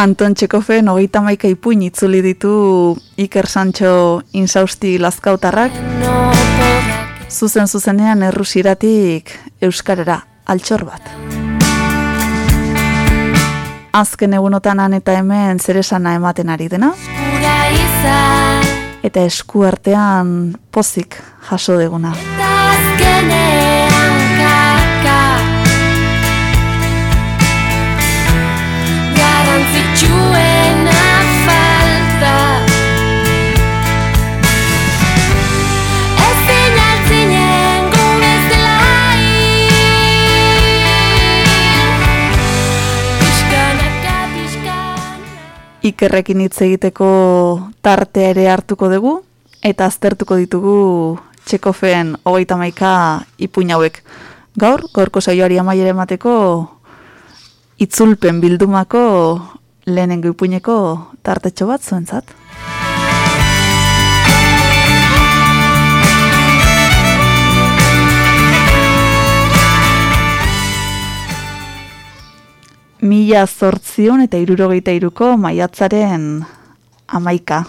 Anton Txekofen hogeita maika ipuin itzuli ditu Iker Sancho insausti lazkautarrak, zuzen zuzenean errusiratik euskarera altxor bat. Azken egunotan han eta hemen zeresana ematen ari dena, eta esku artean pozik jaso deguna. Ikerrekin hitz egiteko tartea ere hartuko dugu, eta aztertuko ditugu Txekofeen hogeita maika ipuin hauek. Gaur, gaurko saioari amaiere emateko itzulpen bildumako lehenengo ipuineko tartetxo bat zuentzat. Mila zortzion eta irurogeita iruko maiatzaren amaika.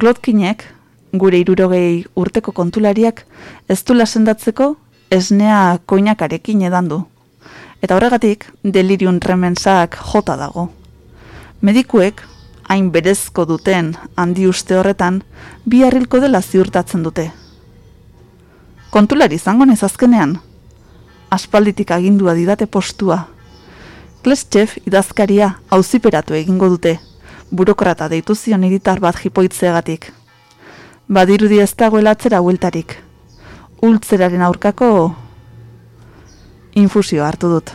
Glotkinek, gure irurogei urteko kontulariak, ez du sendatzeko esnea koinakarekin edan du. Eta horregatik, delirium remensak jota dago. Medikuek, hain berezko duten handi uste horretan, bi harrilko dela ziurtatzen dute. Kontulari izango nez azkenean, aspalditik agindua didate postua. Kleschef idazkaria auziperatu egingo dute, burokrata deitu zion hiritar bat jipoitzeagatik. Badirudi ez dagoela atzera hueltarik. Ultzeraren aurkako infusio hartu dut.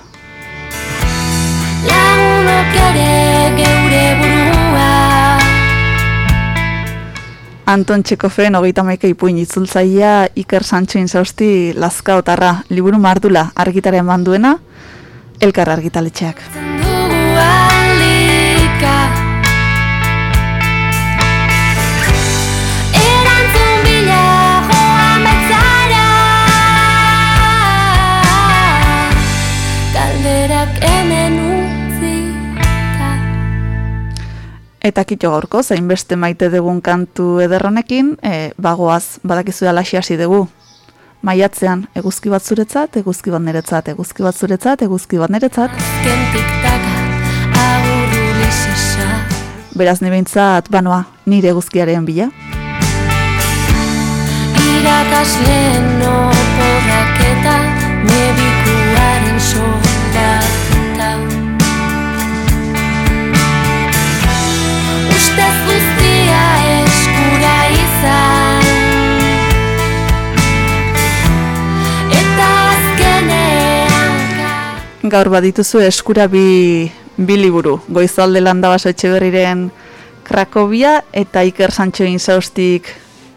Lagunok ere geure burua Anton Txekofen hogeita maika ipuin itzultzaia Iker Sancho insausti lazka otarra liburu mardula argitaren manduena elkar argitaletxeak. Eta kito gaurko, zainbeste maite dugun kantu ederronekin, e, bagoaz, badakizu alaxi hasi dugu. Maiatzean, eguzki bat zuretzat, eguzki bat niretzat, eguzki bat zuretzat, eguzki bat niretzat. Beraz ni behintzat, banoa, nire eguzkiaren bila. Irakasleen oporrak Gaur badituzu eskura bi, bi liburu. Goizalde landabaso etxeberriren Krakobia eta Iker Sancho Insaustik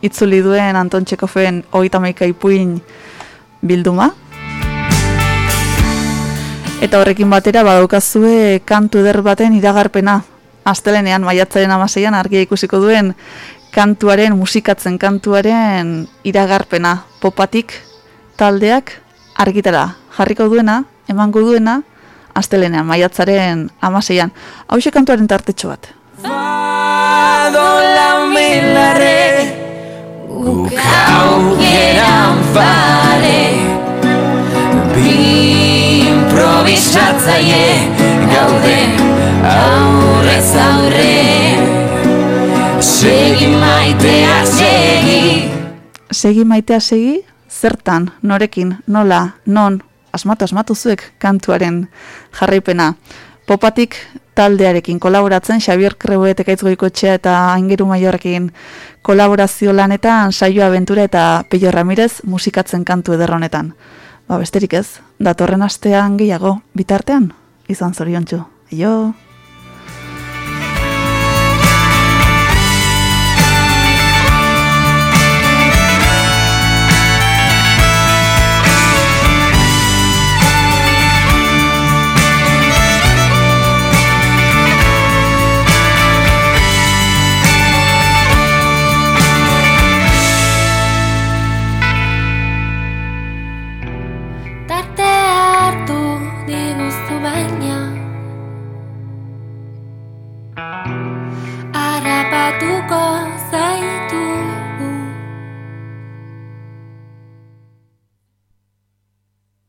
itzuli duen Anton Txekofen hogeita maika ipuin bilduma. Eta horrekin batera badaukazue kantu eder baten iragarpena. Astelenean maiatzaren amaseian argia ikusiko duen kantuaren, musikatzen kantuaren iragarpena. Popatik taldeak argitara jarriko duena, emango duena, astelenean maiatzaren amaseian. Hau kantuaren tartetxo bat. Fado lau milarre Guk aukeran fare. Bi improvisatzaile Gaude aurrez aurre. Segi maitea segi. Segi maitea segi, zertan, norekin, nola, non, asmatu asmatu zuek kantuaren jarraipena. Popatik taldearekin kolaboratzen, Xabier Kreuet ekaitz eta Aingeru Maiorrekin kolaborazio lanetan, saio abentura eta Peio Ramirez musikatzen kantu ederronetan. Ba besterik ez, datorren astean gehiago, bitartean, izan zoriontsu. Aio!